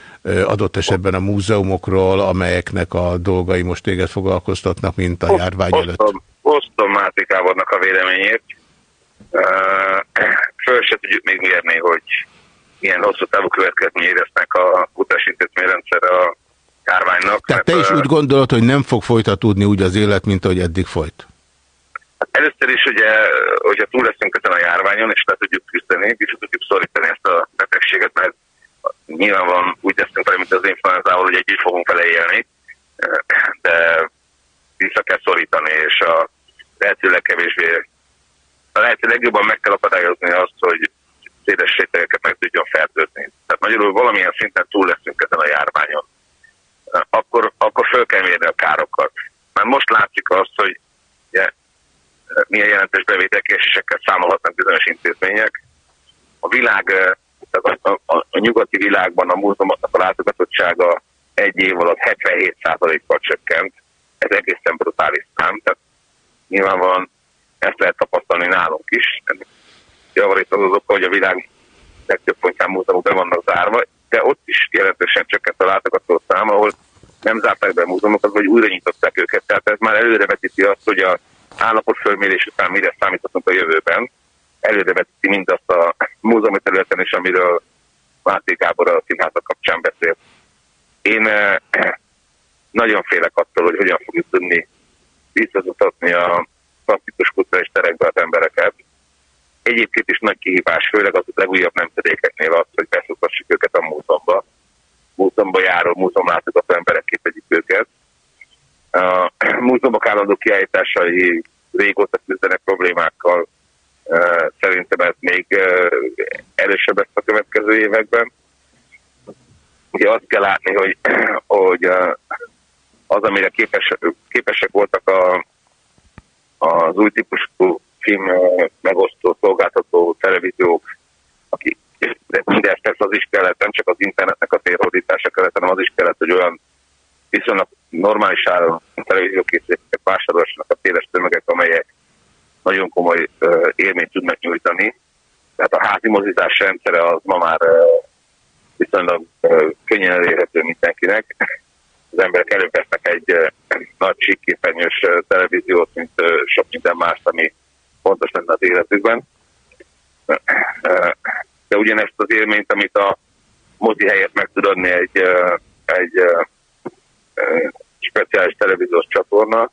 adott esetben a múzeumokról, amelyeknek a dolgai most téged foglalkoztatnak, mint a járvány előtt? Osztom, osztom Máté Gábornak a véleményét. Föl se tudjuk még mérni, hogy ilyen hosszú távú következmény éreznek a utasítetményrendszerre a járványnak. Tehát te is úgy gondolod, hogy nem fog folytatódni úgy az élet, mint ahogy eddig folyt? Először is ugye, hogyha túl leszünk ezen a járványon, és le tudjuk küzdeni, és tudjuk szorítani ezt a betegséget, mert nyilván van úgy leszünk vele, mint az influenzával, hogy együtt fogunk vele élni. vissza kell szorítani, és a lehető legkevésbé, a lehető legjobban meg kell akadályozni azt, hogy széles rétegeket meg tudjon fertőzni. Tehát magyarul valamilyen szinten túl leszünk ezen a járványon. Akkor, akkor föl kell mérni a károkat. Mert most látszik azt, hogy milyen jelentős bevételkésésekkel számolhatnak bizonyos intézmények. A világ, tehát a, a, a nyugati világban a múzeumoknak a látogatottsága egy év alatt 77%-kal csökkent. Ez egészen brutális szám. Tehát nyilvánvalóan ezt lehet tapasztalni nálunk is. Javarít az az oka, hogy a világ legtöbb pontján múzeumok be vannak zárva, de ott is jelentősen csökkent a látogató szám, ahol nem zárták be a múzeumokat, vagy újra nyitották őket. Tehát ez már előrevetíti azt, hogy a állapot fölmérés után mire számíthatunk a jövőben. Előrevetíti mindazt a múzeumi területen is, amiről Máté Gábor a színházak kapcsán beszélt. Én eh, nagyon félek attól, hogy hogyan fogjuk tudni visszazutatni a klasszikus kulturális terekbe az embereket. Egyébként is nagy kihívás, főleg az legújabb nemzedékeknél az, hogy beszoktassuk őket a múzeumba. Múzeumba járó, múzeumlátogató emberek képegyük őket. A múzeumok állandó kiállításai régóta küzdenek problémákkal. Szerintem ez még erősebb lesz a következő években. Ugye azt kell látni, hogy, hogy az, amire képes, képesek voltak a, az új típusú film megosztó, szolgáltató televíziók, akik mindezt persze az is kellett, nem csak az internetnek a térhódítása kellett, hanem az is kellett, hogy olyan viszonylag normális áron televíziókészítőket vásárolásnak a téles tömegek, amelyek nagyon komoly élményt tudnak nyújtani. Tehát a házi mozítás rendszere az ma már viszonylag könnyen elérhető mindenkinek. Az emberek előbb vesznek egy nagy síkképernyős televíziót, mint sok minden más, ami fontos lenne az életükben. De ugyanezt az élményt, amit a mozi helyett meg tud adni egy, egy speciális televíziós csatorna,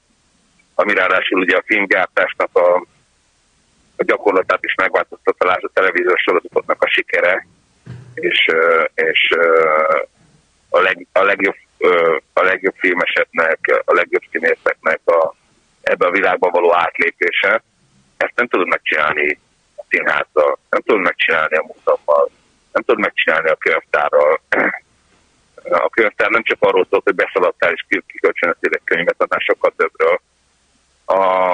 ami ráadásul ugye a filmgyártásnak a, a gyakorlatát is megváltoztatta, a televíziós sorozatoknak a sikere, és, és a, leg, a, legjobb, a legjobb filmesetnek, a legjobb színészeknek a, ebbe a világba való átlépése. Ezt nem tudod megcsinálni a színházzal, nem tudod megcsinálni a múzeummal, nem tudod megcsinálni a könyvtárral, a könyvtár nem csak arról szólt, hogy beszaladtál és kikölcsönöztél egy könyvet, hanem sokkal többről. A,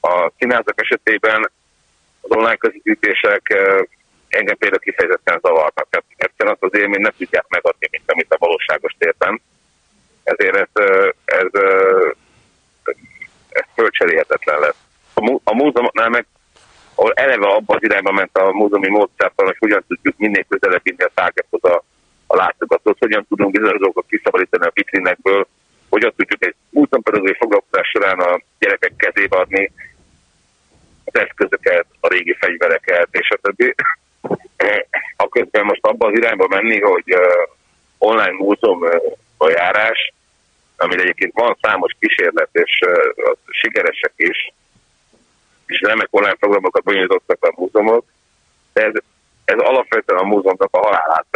a színházak esetében az online közvetítések engem például kifejezetten zavarnak. Tehát egyszerűen azt az élményt nem tudják megadni, mint amit a valóságos térben. Ezért ez, ez, eh, ez fölcserélhetetlen lesz. A, a múzeumoknál meg ahol eleve abban az irányba ment a múzeumi módszertan, hogy hogyan tudjuk minél közelebb vinni a tárgyakhoz a a látogatót, hogyan tudunk bizonyos dolgokat kiszabadítani a vitrinekből, hogyan tudjuk egy múltampedagógiai foglalkozás során a gyerekek kezébe adni az eszközöket, a régi fegyvereket és a többi. A közben most abban az irányba menni, hogy online múzeum a járás, amire egyébként van számos kísérlet, és sikeresek is, és remek online programokat bonyolítottak a múzeumok, de ez ez alapvetően a múzeumnak a halálát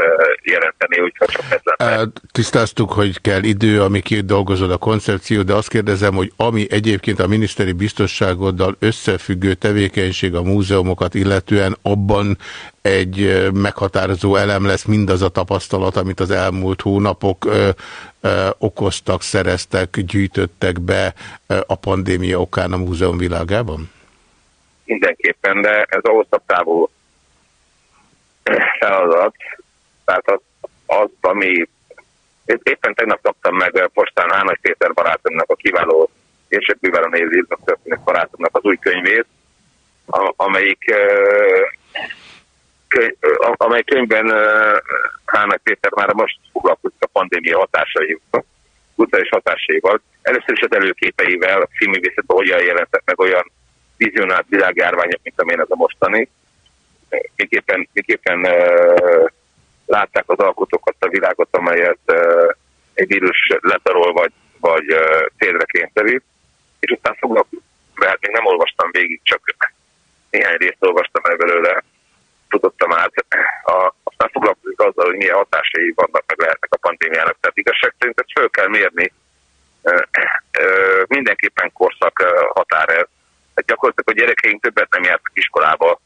jelenteni, hogyha csak ez lenne. Tisztáztuk, hogy kell idő, ami dolgozod a koncepció, de azt kérdezem, hogy ami egyébként a miniszteri biztosságoddal összefüggő tevékenység a múzeumokat illetően, abban egy meghatározó elem lesz mindaz a tapasztalat, amit az elmúlt hónapok ö, ö, okoztak, szereztek, gyűjtöttek be ö, a pandémia okán a múzeum világában? Mindenképpen, de ez a hosszabb távú feladat, tehát az, az ami éppen tegnap kaptam meg postán Hának Péter barátomnak, a kiváló később a nézi az új könyvét, amelyik könyv, amely könyvben már most foglalkozik a pandémia hatásaival, kulturális hatásaival. Először az előképeivel, filmművészetben hogyan meg olyan vizionált világjárványok, mint amilyen ez a mostani, miképpen, miképpen látták az alkotók a világot, amelyet egy vírus letarol vagy, vagy célra kényszerít, és aztán foglalkozik, hát még nem olvastam végig, csak néhány részt olvastam el belőle, tudottam át, a, aztán foglalkozik azzal, hogy milyen hatásai vannak, meg lehetnek a pandémiának. Tehát igazság szerint ezt föl kell mérni. E, e, mindenképpen korszak határ ez. Hát gyakorlatilag a gyerekeink többet nem jártak iskolába,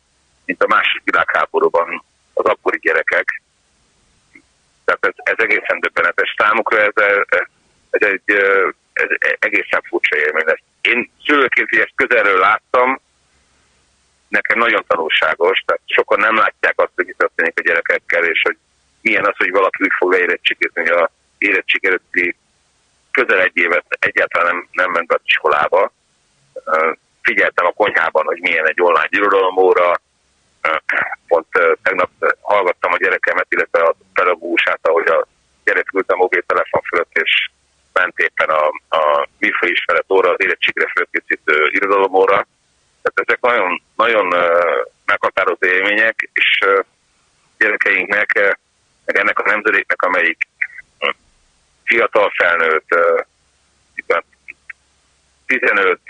mint a másik világháborúban az akkori gyerekek. Tehát ez, ez egészen döbbenetes számukra, ez, ez, egy ez egészen furcsa élmény. Ezt én szülőként ezt közelről láttam, nekem nagyon tanulságos, tehát sokan nem látják azt, hogy történik a gyerekekkel, és hogy milyen az, hogy valaki úgy fog leérettségizni a érettség előtti közel egy évet egyáltalán nem, nem ment be az iskolába. Figyeltem a konyhában, hogy milyen egy online irodalomóra, pont tegnap hallgattam a gyerekemet, illetve a pedagógusát, ahogy a gyerek ült a mobiltelefon fölött, és ment éppen a, a műfajismeret óra, az érettségre fölkészítő irodalomóra. Tehát ezek nagyon, nagyon meghatározó élmények, és gyerekeinknek, meg ennek a nemzedéknek, amelyik fiatal felnőtt, 15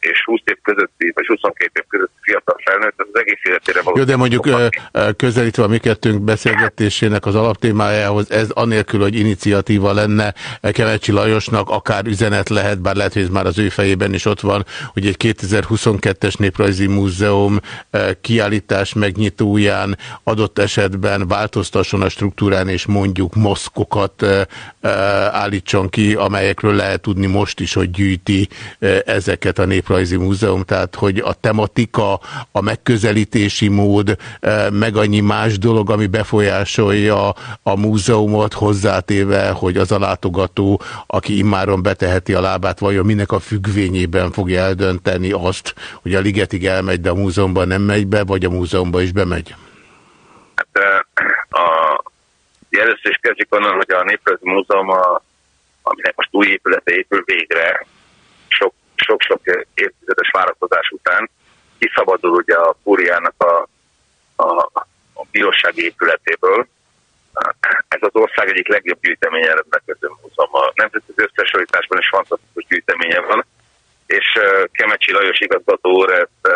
és 20 év közötti, vagy 22 év közötti fiatal felnőtt, az, az egész életére való. Jó, de mondjuk közelítve a mi kettőnk beszélgetésének az alaptémájához, ez anélkül, hogy iniciatíva lenne Kevecsi Lajosnak, akár üzenet lehet, bár lehet, hogy ez már az ő fejében is ott van, hogy egy 2022-es Néprajzi Múzeum kiállítás megnyitóján adott esetben változtasson a struktúrán, és mondjuk moszkokat állítson ki, amelyekről lehet tudni most is, hogy gyűjti ezeket a nép Néprajzi Múzeum, tehát hogy a tematika, a megközelítési mód, eh, meg annyi más dolog, ami befolyásolja a múzeumot, hozzátéve, hogy az a látogató, aki immáron beteheti a lábát, vajon minek a függvényében fogja eldönteni azt, hogy a ligetig elmegy, de a múzeumban nem megy be, vagy a múzeumban is bemegy? Hát eh, a, először is kezdjük onnan, hogy a Néprajzi Múzeum, a, aminek most új épülete épül végre, sok-sok évtizedes várakozás után kiszabadul ugye a Fúriának a, a, a bírósági épületéből. Ez az ország egyik legjobb gyűjteménye rendelkező múzeum. A nemzetközi összesorításban is fantasztikus gyűjteménye van, és Kemecsi Lajos igazgató úr ezt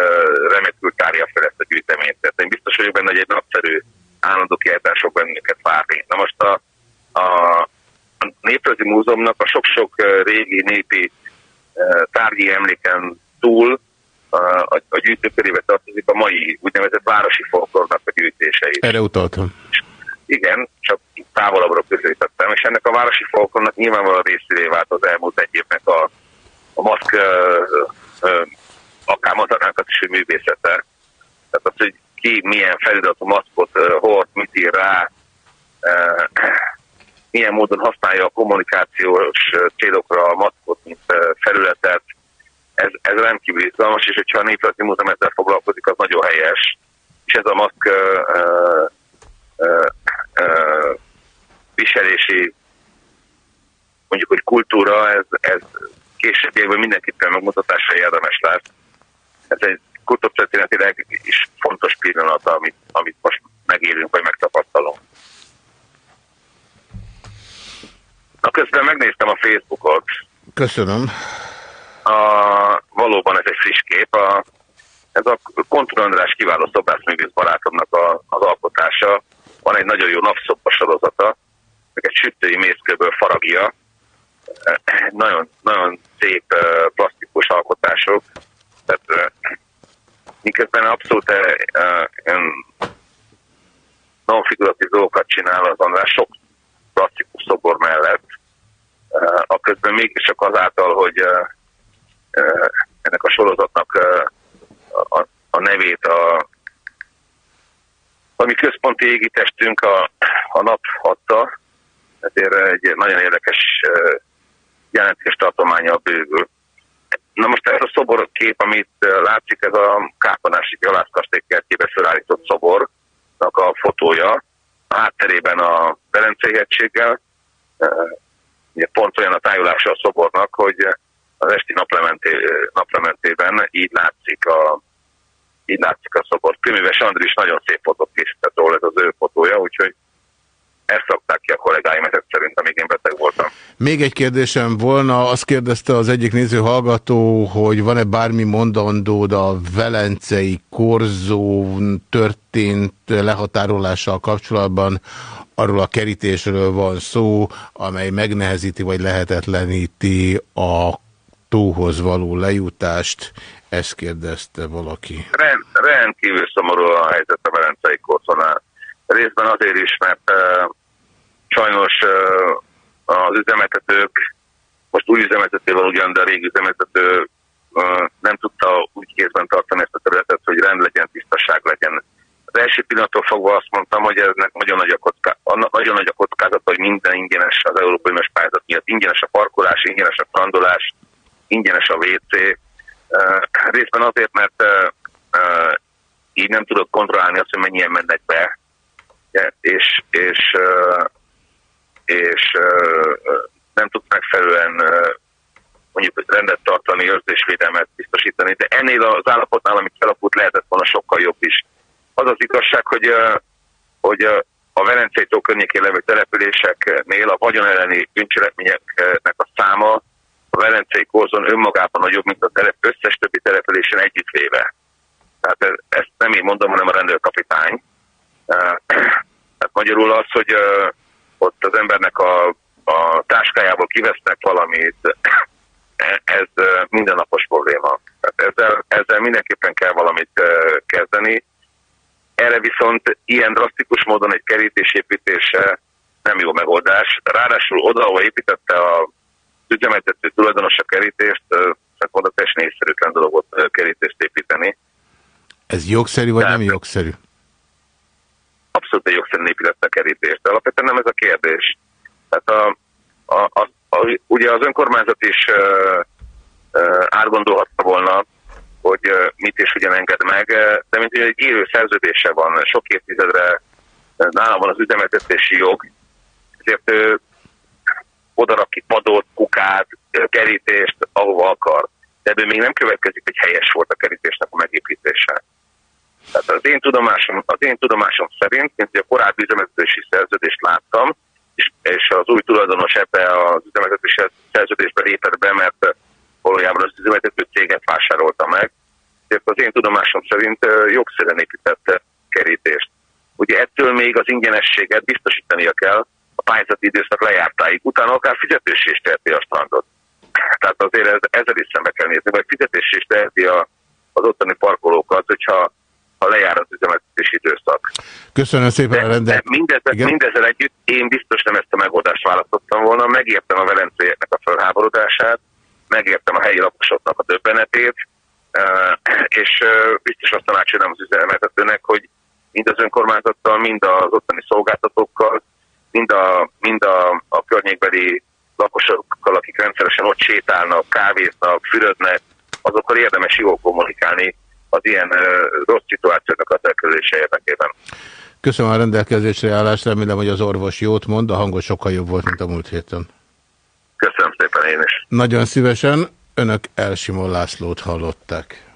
remekül tárja fel ezt a gyűjteményt. Tehát én biztos vagyok benne, hogy egy nagyszerű állandó kiállítások bennünket várni. Na most a, a Néprajzi Múzeumnak a sok-sok régi népi tárgyi emléken túl a, a, gyűjtőkörébe tartozik a mai úgynevezett városi folklornak a gyűjtése is. Erre utaltam. Igen, csak távolabbra közelítettem, és ennek a városi folklornak nyilvánvalóan részévé vált az elmúlt egy évnek a, a maszk akár mondanánk is, hogy művészete. Tehát az, hogy ki milyen feliratú maszkot hord, mit ír rá, milyen módon használja a kommunikációs célokra a maszkot, mint felületet. Ez, ez rendkívül izgalmas, és hogyha a Néprajzi Múzeum ezzel foglalkozik, az nagyon helyes. És ez a maszk uh, uh, uh, viselési mondjuk, hogy kultúra, ez, ez későbbiekben mindenképpen megmutatásra érdemes lesz. Ez egy kultúrtörténetileg is fontos pillanat, amit, amit most megélünk, vagy megtapasztalunk. Na közben megnéztem a Facebookot. Köszönöm. A, valóban ez egy friss kép. A, ez a Kontur András kiváló szobrászművész barátomnak a, az alkotása. Van egy nagyon jó napszobba sorozata, meg egy sütői mészkőből faragja. Nagyon, nagyon szép plastikus alkotások. Tehát miközben abszolút non-figuratív dolgokat csinál az András sok klasszikus szobor mellett, a közben mégiscsak azáltal, hogy ennek a sorozatnak a, a nevét a ami központi égitestünk a, a nap adta, ezért egy nagyon érdekes jelentés tartománya a bővül. Na most ez a szobor kép, amit látszik, ez a Kápanási Galászkasték kertjébe felállított szobornak a fotója. A hátterében a Belencei hegységgel, pont olyan a tájolása a szobornak, hogy az esti naplementé, naplementében így látszik a, így látszik a szobor. Köműves Andris is nagyon szép fotót készített róla, ez az ő fotója, úgyhogy ezt szokták ki a kollégáim, ezek szerint, amíg én beteg voltam. Még egy kérdésem volna, azt kérdezte az egyik néző hallgató, hogy van-e bármi mondandód a velencei korzó történt lehatárolással kapcsolatban, arról a kerítésről van szó, amely megnehezíti vagy lehetetleníti a tóhoz való lejutást. Ezt kérdezte valaki. Rend, rendkívül szomorú a helyzet a Velencei Korszonál. Rész, részben azért is, mert sajnos az üzemeltetők, most új üzemeltető van ugyan, de a régi üzemeltető nem tudta úgy kézben tartani ezt a területet, hogy rend legyen, tisztaság legyen. Az első pillanattól fogva azt mondtam, hogy eznek nagyon nagy a, kocká, nagyon nagy a kockázat, hogy minden ingyenes az Európai Uniós pályázat miatt. Ingyenes a parkolás, ingyenes a strandolás, ingyenes a WC. Részben azért, mert így nem tudok kontrollálni azt, hogy mennyien mennek be, és, és, és nem tud megfelelően mondjuk rendet tartani, őrzésvédelmet biztosítani, de ennél az állapotnál, amit felapult, lehetett volna sokkal jobb is. Az az igazság, hogy, hogy a Velencei tó környékén levő településeknél a vagyon elleni bűncselekményeknek a száma a Velencei korzon önmagában nagyobb, mint a telep, összes többi településen együttvéve. Tehát ez, ezt nem én mondom, hanem a rendőrkapitány. Tehát magyarul az, hogy ott az embernek a, a táskájából kivesznek valamit, ez mindennapos probléma. Tehát ezzel, ezzel mindenképpen kell valamit kezdeni. Erre viszont ilyen drasztikus módon egy kerítésépítése nem jó megoldás. Ráadásul oda, ahol építette a üzemeltető tulajdonos a kerítést, tehát oda teljesen észszerűtlen dolog volt kerítést építeni. Ez jogszerű vagy Tehát, nem jogszerű? Abszolút egy jogszerű építette a kerítést. De alapvetően nem ez a kérdés. Tehát a, a, a, a, ugye az önkormányzat is uh, uh, átgondolhatta volna, hogy uh, mit is ugyan enged meg, de mint ugye egy élő szerződése van, sok évtizedre nálam van az üzemeltetési jog, ezért ő odarak padot, kukát, kerítést, ahova akar. De ebből még nem következik, hogy helyes volt a kerítésnek a megépítése. Tehát az én tudomásom, az én tudomásom szerint, mint a korábbi üzemeltetési szerződést láttam, és, és az új tulajdonos ebbe az üzemeltetési szerződésbe lépett be, mert valójában az üzemeltető céget vásárolta meg. Ezért az én tudomásom szerint jogszerűen épített kerítést. Ugye ettől még az ingyenességet biztosítania kell a pályázati időszak lejártáig. Utána akár fizetés is teheti a strandot. Tehát azért ez, ezzel is szembe kell nézni, vagy fizetés is teheti a, az ottani parkolókat, hogyha ha lejár az üzemeltetési időszak. Köszönöm szépen a rendet. Mindezzel, mindezzel együtt én biztos nem ezt a megoldást választottam volna, megértem a velencéjeknek a felháborodását, megértem a helyi lakosoknak a döbbenetét, és biztos azt tanácsolom az üzemeltetőnek, hogy mind az önkormányzattal, mind az ottani szolgáltatókkal, mind a, mind a, a környékbeli lakosokkal, akik rendszeresen ott sétálnak, kávéznak, fürödnek, azokkal érdemes jól kommunikálni, az ilyen rossz szituációknak az elkerülése érdekében. Köszönöm a rendelkezésre állást, remélem, hogy az orvos jót mond, a hangos sokkal jobb volt, mint a múlt héten. Köszönöm szépen én is. Nagyon szívesen, önök Elsimon Lászlót hallották.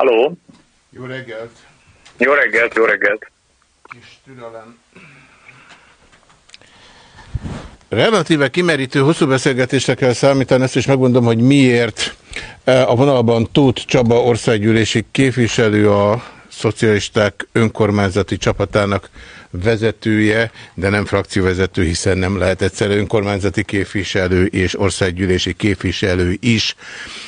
Halló? Jó reggelt! Jó reggelt, jó reggelt! Kis türelem. Relatíve kimerítő hosszú beszélgetésre kell számítani, ezt is megmondom, hogy miért. A vonalban Tóth Csaba országgyűlési képviselő a szocialisták önkormányzati csapatának vezetője, de nem frakcióvezető, hiszen nem lehet egyszer önkormányzati képviselő és országgyűlési képviselő is.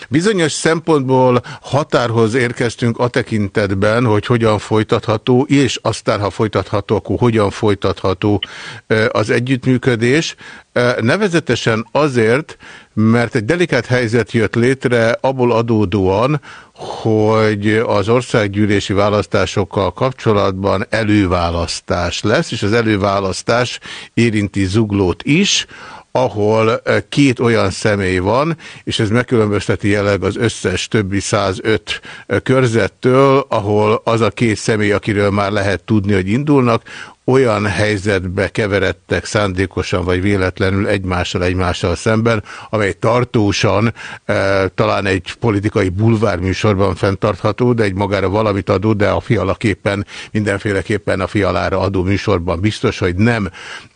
Bizonyos szempontból határhoz érkeztünk a tekintetben, hogy hogyan folytatható, és aztán, ha folytatható, akkor hogyan folytatható az együttműködés. Nevezetesen azért, mert egy delikát helyzet jött létre abból adódóan, hogy az országgyűlési választásokkal kapcsolatban előválasztás lesz, és az előválasztás érinti Zuglót is, ahol eh, két olyan személy van, és ez megkülönbözteti jelenleg az összes többi 105 eh, körzettől, ahol az a két személy, akiről már lehet tudni, hogy indulnak, olyan helyzetbe keveredtek szándékosan vagy véletlenül egymással egymással szemben, amely tartósan e, talán egy politikai bulvárműsorban fenntartható, de egy magára valamit adó, de a fialaképpen mindenféleképpen a fialára adó műsorban biztos, hogy nem.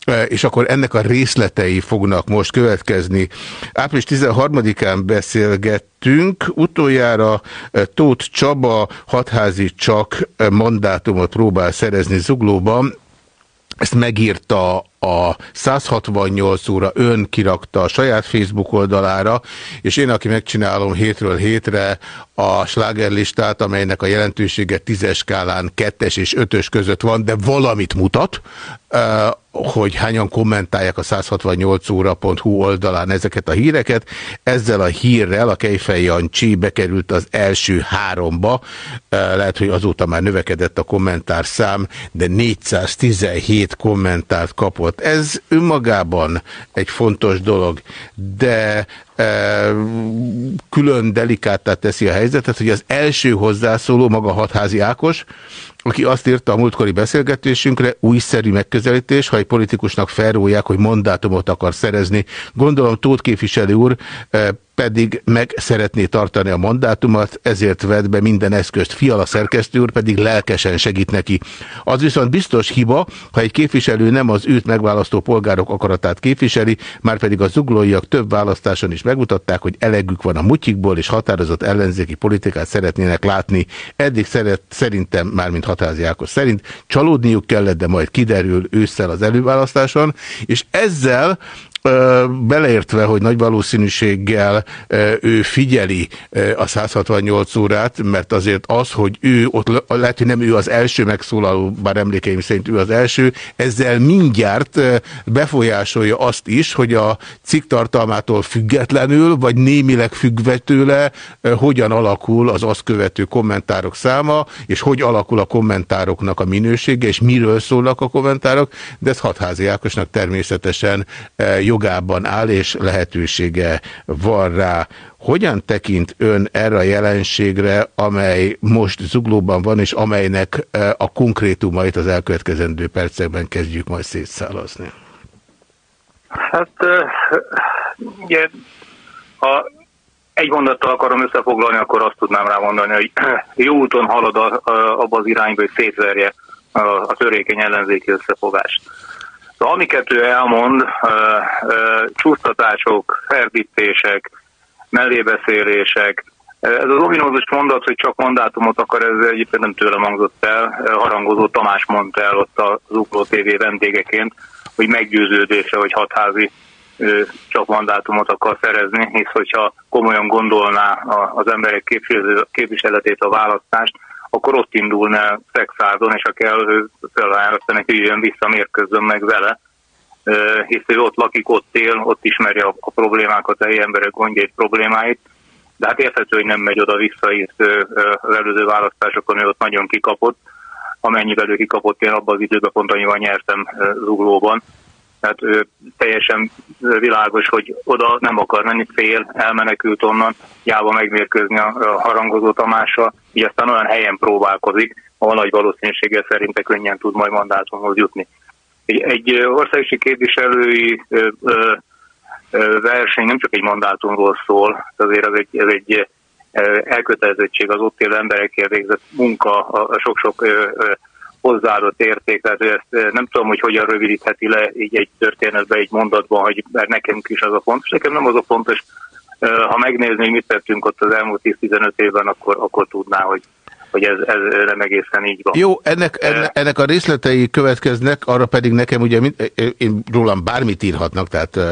E, és akkor ennek a részletei fognak most következni. Április 13-án beszélgettünk, utoljára e, Tóth Csaba hatházi csak mandátumot próbál szerezni Zuglóban, ezt megírta a 168 óra ön kirakta a saját Facebook oldalára, és én, aki megcsinálom hétről hétre a slágerlistát, amelynek a jelentősége tízes skálán kettes és ötös között van, de valamit mutat, hogy hányan kommentálják a 168 óra.hu oldalán ezeket a híreket. Ezzel a hírrel a Kejfej Jancsi bekerült az első háromba. Lehet, hogy azóta már növekedett a kommentárszám, de 417 kommentárt kapott. Ez önmagában egy fontos dolog, de külön delikátá teszi a helyzetet, hogy az első hozzászóló maga Hatházi Ákos, aki azt írta a múltkori beszélgetésünkre, újszerű megközelítés, ha egy politikusnak felrólják, hogy mandátumot akar szerezni. Gondolom Tóth képviselő úr pedig meg szeretné tartani a mandátumot, ezért vett be minden eszközt. Fiala szerkesztő úr pedig lelkesen segít neki. Az viszont biztos hiba, ha egy képviselő nem az őt megválasztó polgárok akaratát képviseli, már pedig a zuglóiak több választáson is megmutatták, hogy elegük van a mutyikból, és határozott ellenzéki politikát szeretnének látni. Eddig szeret, szerintem, mármint Hatázi Ákos szerint, csalódniuk kellett, de majd kiderül ősszel az előválasztáson, és ezzel beleértve, hogy nagy valószínűséggel ő figyeli a 168 órát, mert azért az, hogy ő ott lehet, hogy nem ő az első megszólaló, bár emlékeim szerint ő az első, ezzel mindjárt befolyásolja azt is, hogy a cikk tartalmától függetlenül, vagy némileg függve hogyan alakul az azt követő kommentárok száma, és hogy alakul a kommentároknak a minősége, és miről szólnak a kommentárok, de ez hatházi Ákosnak természetesen jó jogában áll, és lehetősége van rá. Hogyan tekint ön erre a jelenségre, amely most zuglóban van, és amelynek e, a konkrétumait az elkövetkezendő percekben kezdjük majd szétszálazni? Hát, ugye, ha egy mondattal akarom összefoglalni, akkor azt tudnám rá mondani, hogy jó úton halad abba az irányba, hogy szétverje a törékeny ellenzéki összefogást. Szóval amiket ő elmond, csúsztatások, ferdítések, mellébeszélések, ez az ominózus mondat, hogy csak mandátumot akar, ez egyébként nem tőle hangzott el, harangozó Tamás mondta el ott az Ukló TV vendégeként, hogy meggyőződése, hogy hatházi csak mandátumot akar szerezni, hisz hogyha komolyan gondolná az emberek képviseletét a választást, akkor ott indulna szexádon, és a kell felválasztani, hogy jön vissza, mérkőzzön meg vele, hisz ő ott lakik, ott él, ott ismeri a, a problémákat, a helyi emberek gondjait, problémáit, de hát érthető, hogy nem megy oda-vissza, hisz az előző választásokon ő ott nagyon kikapott, amennyivel ő kikapott, én abban az időben pont annyival nyertem zuglóban, tehát ő teljesen világos, hogy oda nem akar menni, fél, elmenekült onnan, jába megmérkőzni a harangozó Tamással, így aztán olyan helyen próbálkozik, ahol nagy valószínűséggel szerinte könnyen tud majd mandátumhoz jutni. Egy, egy országosi képviselői ö, ö, verseny nem csak egy mandátumról szól, azért ez egy, ez egy elkötelezettség az ott élő emberekért végzett munka, a sok-sok hozzáadott érték, tehát ezt nem tudom, hogy hogyan rövidítheti le így egy történetbe, egy mondatban, hogy mert nekem is az a fontos. Nekem nem az a fontos, ha megnézni, mit tettünk ott az elmúlt 10-15 évben, akkor, akkor tudná, hogy hogy ez, ez nem egészen így van. Jó, ennek, ennek, ennek a részletei következnek, arra pedig nekem ugye, én rólam bármit írhatnak, tehát uh,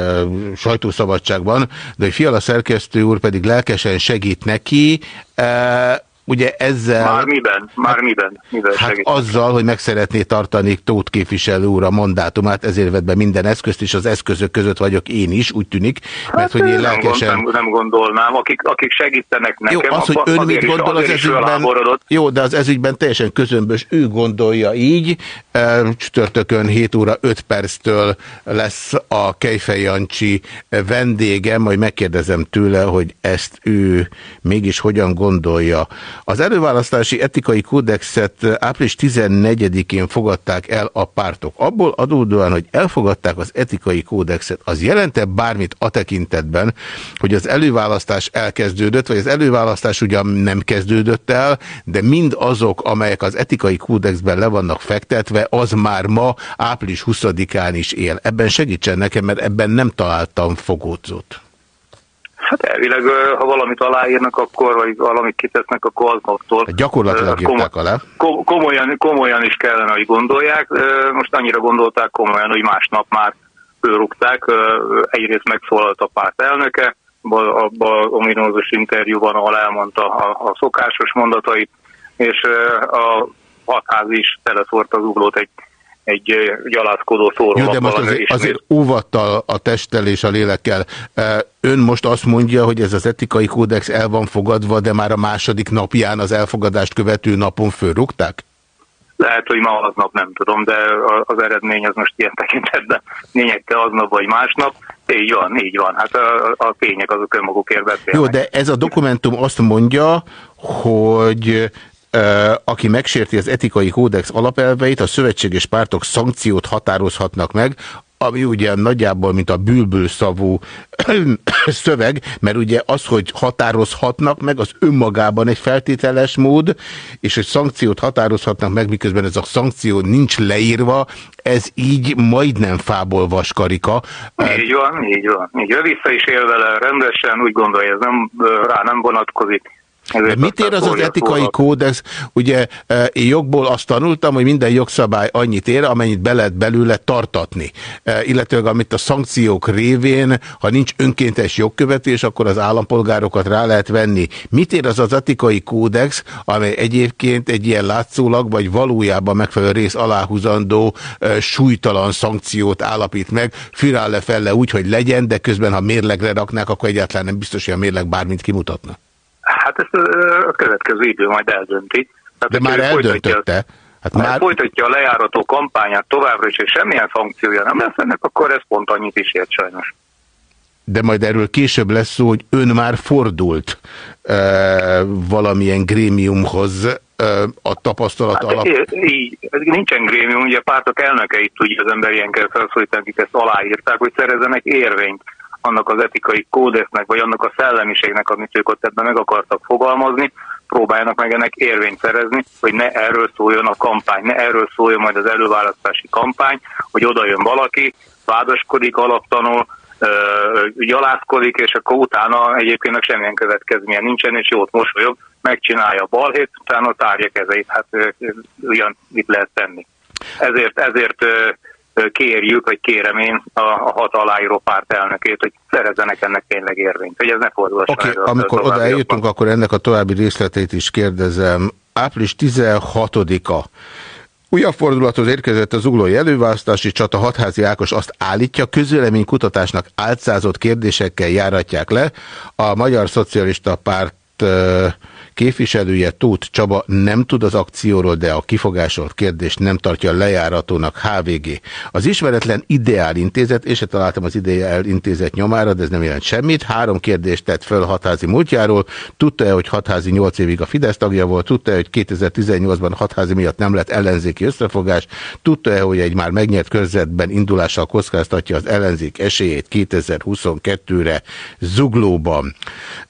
sajtószabadságban, de hogy Fiala szerkesztő úr pedig lelkesen segít neki, uh, Ugye ezzel... Már miben? Már miben? miben hát azzal, hogy meg szeretné tartani Tóth képviselő úr a mandátumát, ezért vett be minden eszközt, és az eszközök között vagyok én is, úgy tűnik, mert hát, hogy én lelkesen... Nem, nem gondolnám, akik, akik segítenek nekem, jó, az, hogy ön mit gondol az ezügyben, jó, de az ezügyben teljesen közömbös, ő gondolja így, csütörtökön 7 óra 5 perctől lesz a Kejfej Jancsi vendége, majd megkérdezem tőle, hogy ezt ő mégis hogyan gondolja. Az előválasztási etikai kódexet április 14-én fogadták el a pártok. Abból adódóan, hogy elfogadták az etikai kódexet, az jelente bármit a tekintetben, hogy az előválasztás elkezdődött, vagy az előválasztás ugyan nem kezdődött el, de mind azok, amelyek az etikai kódexben le vannak fektetve, az már ma április 20-án is él. Ebben segítsen nekem, mert ebben nem találtam fogódzót. Hát elvileg, ha valamit aláírnak, akkor, vagy valamit kitesznek, akkor aznaptól... Hát gyakorlatilag írták alá. Komolyan, komolyan is kellene, hogy gondolják. Most annyira gondolták komolyan, hogy másnap már fölrúgták. Egyrészt megszólalt a párt elnöke, abban a ominózus interjúban, ahol elmondta a, a szokásos mondatait, és a hatház is teleszort az uglót egy egy gyalázkodó szóró. Jó, de most azért, azért óvattal a testtel és a lélekkel. Ön most azt mondja, hogy ez az etikai kódex el van fogadva, de már a második napján az elfogadást követő napon fölrúgták? Lehet, hogy ma aznap nem tudom, de az eredmény az most ilyen tekintetben lényegte aznap vagy másnap. Így van, így van. Hát a, a tények azok önmagukért beszélnek. Jó, de ez a dokumentum azt mondja, hogy aki megsérti az etikai kódex alapelveit, a szövetséges pártok szankciót határozhatnak meg, ami ugye nagyjából, mint a bülbül szavú szöveg, mert ugye az, hogy határozhatnak meg, az önmagában egy feltételes mód, és hogy szankciót határozhatnak meg, miközben ez a szankció nincs leírva, ez így majdnem fából vaskarika. Így van, így van. Így. Vissza is él vele rendesen, úgy gondolja, ez nem, rá nem vonatkozik de mit ér az az etikai kódex? Ugye e, én jogból azt tanultam, hogy minden jogszabály annyit ér, amennyit be lehet belőle tartatni. E, illetőleg amit a szankciók révén, ha nincs önkéntes jogkövetés, akkor az állampolgárokat rá lehet venni. Mit ér az az etikai kódex, amely egyébként egy ilyen látszólag, vagy valójában megfelelő rész aláhúzandó e, súlytalan szankciót állapít meg, firál le felle úgy, hogy legyen, de közben ha mérlegre raknák, akkor egyáltalán nem biztos, hogy a mérleg bármit kimutatna. Hát ezt a következő idő majd eldönti. Tehát, De már eldöntötte. Hát már... folytatja a lejárató kampányát továbbra is, és semmilyen szankciója nem lesz ennek, akkor ez pont annyit is ért sajnos. De majd erről később lesz szó, hogy ön már fordult e, valamilyen grémiumhoz e, a tapasztalat hát, alap. Így, nincsen grémium, ugye a pártok elnökeit tudja az ember ilyenkor felszólítani, akik ezt aláírták, hogy szerezzenek érvényt annak az etikai kódexnek, vagy annak a szellemiségnek, amit ők ott ebben meg akartak fogalmazni, próbáljanak meg ennek érvényt szerezni, hogy ne erről szóljon a kampány, ne erről szóljon majd az előválasztási kampány, hogy oda jön valaki, vádaskodik alaptanul, gyalászkodik, és akkor utána egyébként semmilyen következménye nincsen, és jót mosolyog, megcsinálja a balhét, utána tárja kezeit, hát ugyan mit lehet tenni. Ezért, ezért kérjük, vagy kérem én a, a hat aláíró párt elnökét, hogy szerezzenek ennek tényleg érvényt, hogy ez ne fordulhasson. Oké, okay, amikor oda eljutunk, akkor ennek a további részleteit is kérdezem. Április 16-a. Újabb fordulathoz érkezett az uglói előválasztási csata, hatházi Ákos azt állítja, kutatásnak álcázott kérdésekkel járatják le. A Magyar Szocialista Párt Képviselője Tóth Csaba nem tud az akcióról, de a kifogásolt kérdést nem tartja lejáratónak HVG. Az ismeretlen Ideál Intézet, és se találtam az Ideál Intézet nyomára, de ez nem jelent semmit. Három kérdést tett föl hatházi múltjáról. Tudta-e, hogy hatházi 8 évig a Fidesz tagja volt? Tudta-e, hogy 2018-ban hatházi miatt nem lett ellenzéki összefogás? Tudta-e, hogy egy már megnyert körzetben indulással kockáztatja az ellenzék esélyét 2022-re Zuglóban?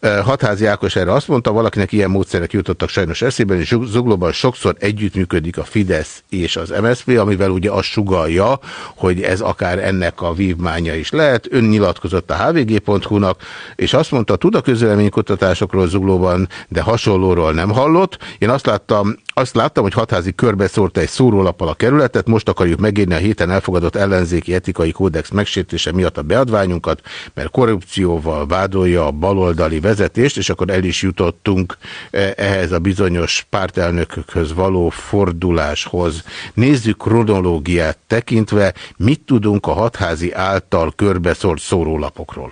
Hatházi Ákos erre azt mondta, valakinek ilyen módszerek jutottak sajnos eszében, és Zuglóban sokszor együttműködik a Fidesz és az MSZP, amivel ugye azt sugalja, hogy ez akár ennek a vívmánya is lehet. Ön nyilatkozott a hvg.hu-nak, és azt mondta, tud a közleménykutatásokról Zuglóban, de hasonlóról nem hallott. Én azt láttam, azt láttam, hogy hatházi körbe szórta egy szórólappal a kerületet, most akarjuk megírni a héten elfogadott ellenzéki etikai kódex megsértése miatt a beadványunkat, mert korrupcióval vádolja a baloldali vezetést, és akkor el is jutottunk ehhez a bizonyos pártelnökökhöz való forduláshoz. Nézzük kronológiát tekintve, mit tudunk a hatházi által körbeszórt szórólapokról?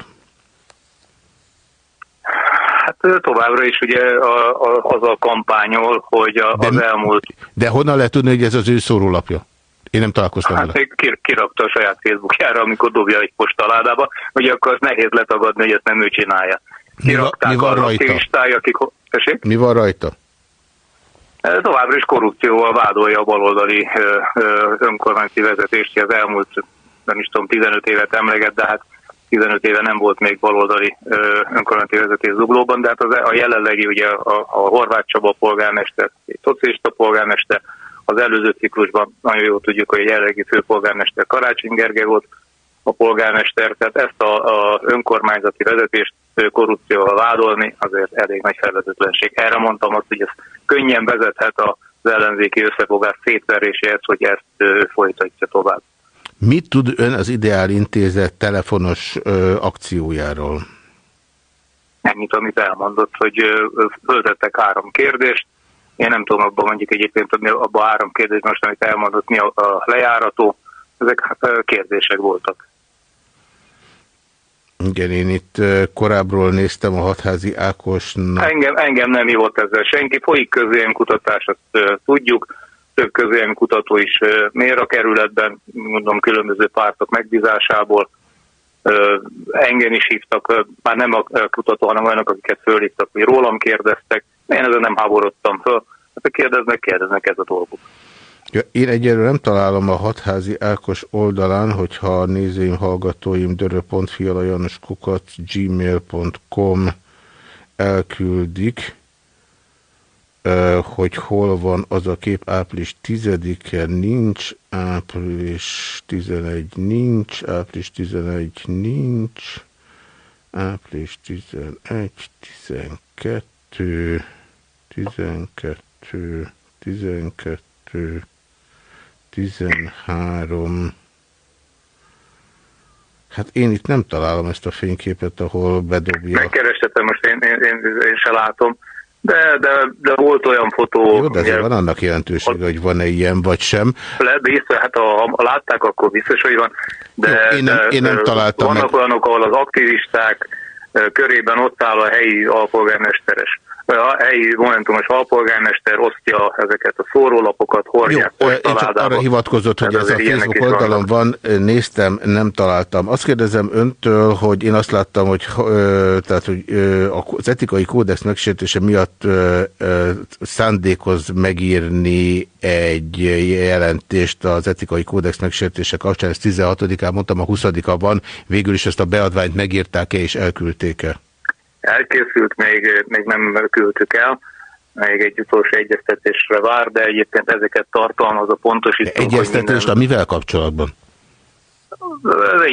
Hát továbbra is ugye a, a, az a kampányol, hogy a, de, az elmúlt... De honnan lehet tudni, hogy ez az ő szórólapja? Én nem találkoztam hát vele. Kir kirakta a saját Facebookjára, amikor dobja egy postaládába, hogy akkor az nehéz letagadni, hogy ezt nem ő csinálja. Kirakták mi, van rajta? akik... Tessék? Mi van rajta? Továbbra is korrupcióval vádolja a baloldali önkormányzati vezetést, az elmúlt, nem is tudom, 15 évet emleget, de hát 15 éve nem volt még baloldali önkormányzati vezetés Zuglóban, de hát az, a jelenlegi ugye a, a Horváth Csaba polgármester, egy szocialista polgármester, az előző ciklusban nagyon jól tudjuk, hogy a jelenlegi főpolgármester Karácsony Gergely volt a polgármester, tehát ezt a, a önkormányzati vezetést korrupcióval vádolni azért elég nagy felvezetlenség. Erre mondtam azt, hogy ez könnyen vezethet az ellenzéki összefogás szétveréséhez, hogy ezt folytatja tovább. Mit tud ön az Ideál Intézet telefonos ö, akciójáról? Ennyit, amit elmondott, hogy föltettek három kérdést. Én nem tudom abban mondjuk egyébként, abban három kérdés most, amit elmondott, mi a, a lejárató. Ezek kérdések voltak. Igen, én itt korábbról néztem a hatházi Ákosnak. Engem, engem nem hívott ezzel senki. Folyik közélyen kutatás, azt tudjuk több kutató is mér a kerületben, mondom, különböző pártok megbízásából. Engem is hívtak, már nem a kutató, hanem olyanok, akiket fölhívtak, hogy rólam kérdeztek. Én ezen nem háborodtam föl. Hát kérdeznek, kérdeznek ez a dolguk. Ja, én egyelőre nem találom a hatházi Ákos oldalán, hogyha a nézőim, hallgatóim dörö.fialajanoskukat gmail.com elküldik hogy hol van az a kép, április 10-e nincs, április 11 nincs, április 11 nincs, április 11, 12, 12, 12, 13, Hát én itt nem találom ezt a fényképet, ahol bedobja. Megkereshetem, most én, én, én, én se látom. De, de, de volt olyan fotó... Jó, de ugye, van annak jelentősége, hogy van-e ilyen, vagy sem. Le, biztos, hát ha, ha látták, akkor biztos, hogy van. De, Jó, én, nem, de, én nem találtam Vannak meg... olyanok, ahol az aktivisták körében ott áll a helyi alpolgármesteres a helyi momentumos alpolgármester osztja ezeket a szórólapokat, hordják Jó, én csak arra hivatkozott, hogy ez a Facebook oldalon van, néztem, nem találtam. Azt kérdezem öntől, hogy én azt láttam, hogy, tehát, hogy az etikai kódex megsértése miatt szándékoz megírni egy jelentést az etikai kódex megsértése kapcsán, ezt 16-án mondtam, a 20-a van, végül is ezt a beadványt megírták-e és elküldték-e? Elkészült, még, még nem küldtük el, még egy utolsó egyeztetésre vár, de egyébként ezeket tartalmaz a pontosító. Egyeztetést a mivel kapcsolatban?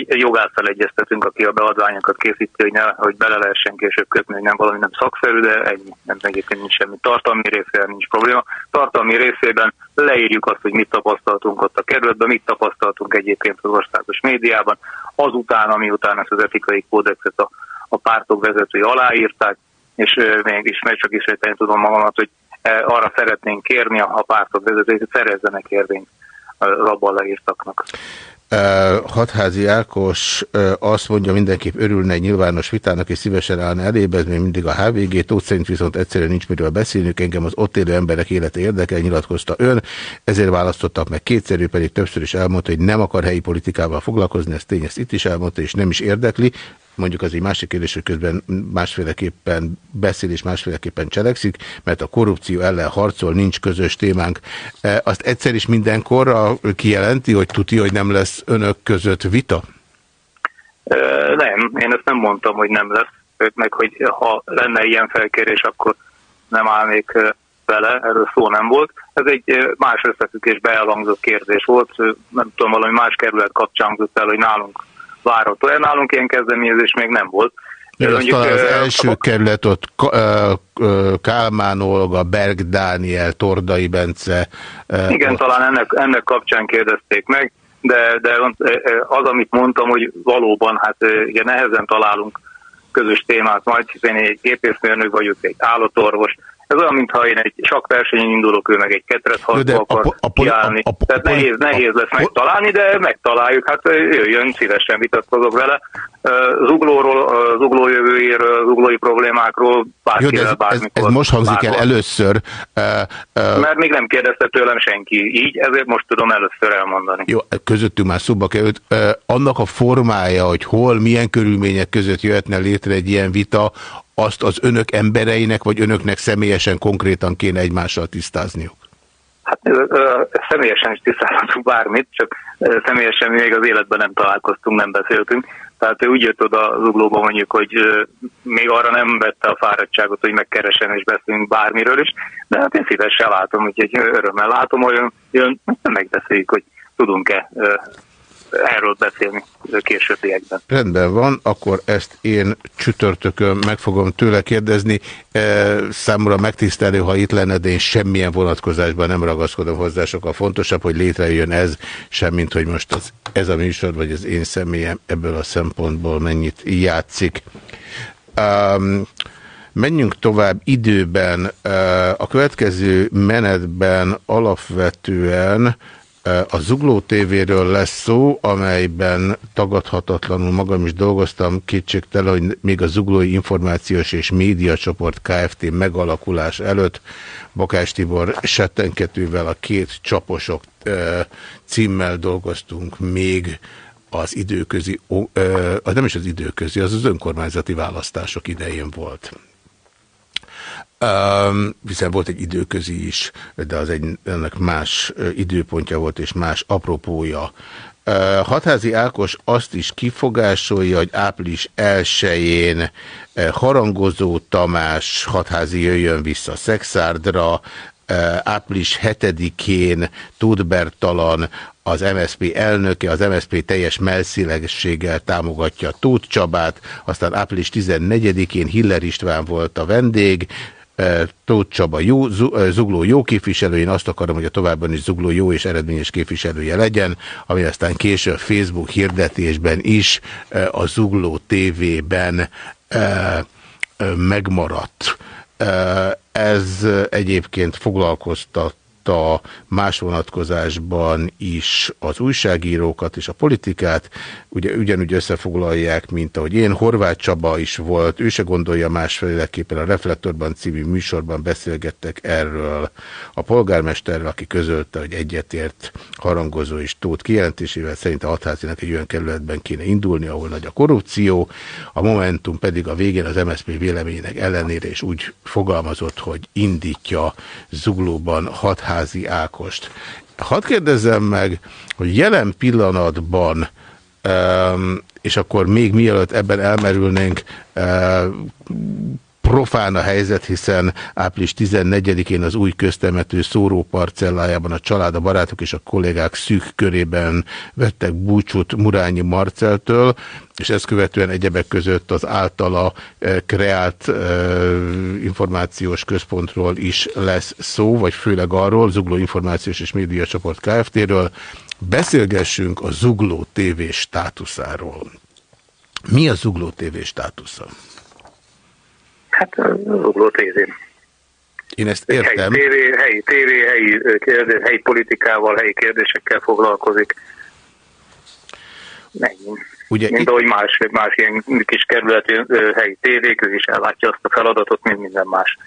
Jogásszal egyeztetünk, aki a beadványokat készíti, hogy, ne, hogy bele lehessen később kötni, hogy nem valami nem szakszerű, de egy, nem, egyébként nincs semmi tartalmi részében, nincs probléma. Tartalmi részében leírjuk azt, hogy mit tapasztaltunk ott a kerületben, mit tapasztaltunk egyébként az országos médiában, azután, ami után ezt az etikai kódexet a a pártok vezetői aláírták, és mégis meg csak ismételni tudom magamat, hogy arra szeretnénk kérni a pártok vezetőit, hogy szerezzenek érvényt az abban leírtaknak. Hatházi Ákos azt mondja, mindenképp örülne egy nyilvános vitának, és szívesen állna elébe, ez még mindig a HVG, Tóth szerint viszont egyszerűen nincs miről beszélnünk, engem az ott élő emberek élete érdekel, nyilatkozta ön, ezért választottak meg kétszerű, pedig többször is elmondta, hogy nem akar helyi politikával foglalkozni, ez tény, ezt itt is elmondta, és nem is érdekli, mondjuk az egy másik kérdés, hogy közben másféleképpen beszél és másféleképpen cselekszik, mert a korrupció ellen harcol, nincs közös témánk. E, azt egyszer is mindenkorra kijelenti, hogy tuti, hogy nem lesz önök között vita? Nem, én ezt nem mondtam, hogy nem lesz, meg hogy ha lenne ilyen felkérés, akkor nem állnék vele, erről szó nem volt. Ez egy más összefüggésbe elhangzott kérdés volt, nem tudom, valami más kerület kapcsán hangzott el, hogy nálunk várható. Nálunk ilyen kezdeményezés még nem volt. De mondjuk, az első a... kerület ott Kálmán Olga, Berg Dániel, Tordai Bence. Igen, ott... talán ennek, ennek kapcsán kérdezték meg, de, de az, amit mondtam, hogy valóban hát ugye nehezen találunk közös témát majd, hiszen én egy gépészmérnök vagyok, egy állatorvos, ez olyan, mintha én egy versenyen indulok, ő meg egy ketret harcba akar a, a, kiállni. A, a, a, Tehát nehéz, nehéz lesz megtalálni, de megtaláljuk, hát jöjjön, szívesen vitatkozok vele. Zuglóról, zugló jövőjéről, zuglói problémákról, bárkivel, ez, bármikor. Ez, ez most hangzik bármikor. el először. Uh, uh, Mert még nem kérdezte tőlem senki így, ezért most tudom először elmondani. Jó, közöttünk már szóba került. Uh, annak a formája, hogy hol, milyen körülmények között jöhetne létre egy ilyen vita, azt az önök embereinek, vagy önöknek személyesen konkrétan kéne egymással tisztázniuk? Hát személyesen is tisztázhatunk bármit, csak személyesen még az életben nem találkoztunk, nem beszéltünk. Tehát ő úgy jött oda az uglóba mondjuk, hogy még arra nem vette a fáradtságot, hogy megkeresen és beszélünk bármiről is, de hát én szívesen látom, úgyhogy örömmel látom, hogy jön, megbeszéljük, hogy tudunk-e erről beszélni későbbiekben. Rendben van, akkor ezt én csütörtökön meg fogom tőle kérdezni. E, számomra megtisztelő, ha itt lenne, de én semmilyen vonatkozásban nem ragaszkodom hozzá, sokkal fontosabb, hogy létrejön ez, semmint, hogy most az, ez a műsor, vagy az én személyem ebből a szempontból mennyit játszik. Um, Menjünk tovább időben. A következő menetben alapvetően a Zugló tévéről lesz szó, amelyben tagadhatatlanul magam is dolgoztam, kétségtelen, hogy még a Zuglói Információs és Médiacsoport Kft. megalakulás előtt Bakás Tibor Settenketővel a két csaposok címmel dolgoztunk még az időközi, nem is az időközi, az az önkormányzati választások idején volt. Um, hiszen volt egy időközi is, de az egy, ennek más időpontja volt és más apropója. Uh, Hatházi Ákos azt is kifogásolja, hogy április 1-én uh, harangozó Tamás Hatházi jöjjön vissza Szexárdra, április 7-én Tudbertalan az MSZP elnöke, az MSZP teljes melszílegességgel támogatja Tóth Csabát, aztán április 14-én Hiller István volt a vendég, Tóth Csaba jó, Zugló jó képviselő, én azt akarom, hogy a továbban is Zugló jó és eredményes képviselője legyen, ami aztán később Facebook hirdetésben is a Zugló TV-ben megmaradt. Ez egyébként foglalkoztat a más vonatkozásban is az újságírókat és a politikát, ugye ugyanúgy összefoglalják, mint ahogy én. Horváth Csaba is volt, ő se gondolja másféleképpen. A Reflektorban című műsorban beszélgettek erről a polgármesterrel, aki közölte, hogy egyetért harangozó és tót kijelentésével. Szerint a hatházinak egy olyan kerületben kéne indulni, ahol nagy a korrupció, a Momentum pedig a végén az MSZP véleményének ellenére is úgy fogalmazott, hogy indítja Zuglóban hatházi Ákost. Hadd kérdezzem meg, hogy jelen pillanatban és akkor még mielőtt ebben elmerülnénk, profán a helyzet, hiszen április 14-én az új köztemető szóróparcellájában a család, a barátok és a kollégák szűk körében vettek búcsút Murányi Marceltől, és ezt követően egyebek között az általa kreált információs központról is lesz szó, vagy főleg arról, Zugló Információs és Média Csoport Kft-ről, Beszélgessünk a Zugló TV státuszáról. Mi a Zugló TV státusza? Hát Zugló TV. Én ezt értem. Helyi tévé, helyi, tévé, helyi, kérdés, helyi politikával, helyi kérdésekkel foglalkozik. Ennyi. Ugye mint itt... ahogy más, más ilyen kis kerületi helyi tévék, is ellátja azt a feladatot, mint minden más.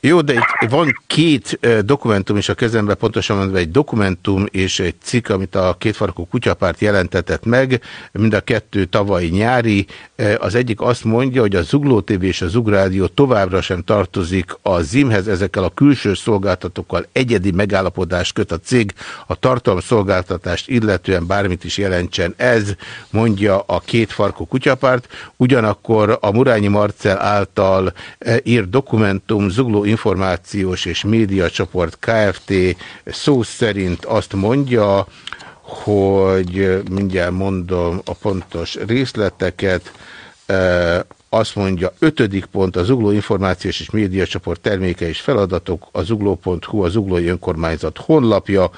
Jó, de itt van két dokumentum is a kezemben, pontosan mondva egy dokumentum és egy cikk, amit a kétfarkú kutyapárt jelentetett meg, mind a kettő tavalyi nyári. Az egyik azt mondja, hogy a Zugló TV és a Zugrádió továbbra sem tartozik a ZIM-hez, ezekkel a külső szolgáltatókkal egyedi megállapodás köt a cég, a tartalomszolgáltatást illetően bármit is jelentsen ez, mondja a kétfarkú kutyapárt. Ugyanakkor a Murányi Marcel által írt dokumentum Zugló Információs és Média Csoport Kft. szó szerint azt mondja, hogy mindjárt mondom a pontos részleteket, azt mondja, ötödik pont, az Zugló Információs és Médiacsoport terméke és feladatok, az zugló.hu, az Zuglói Önkormányzat honlapja,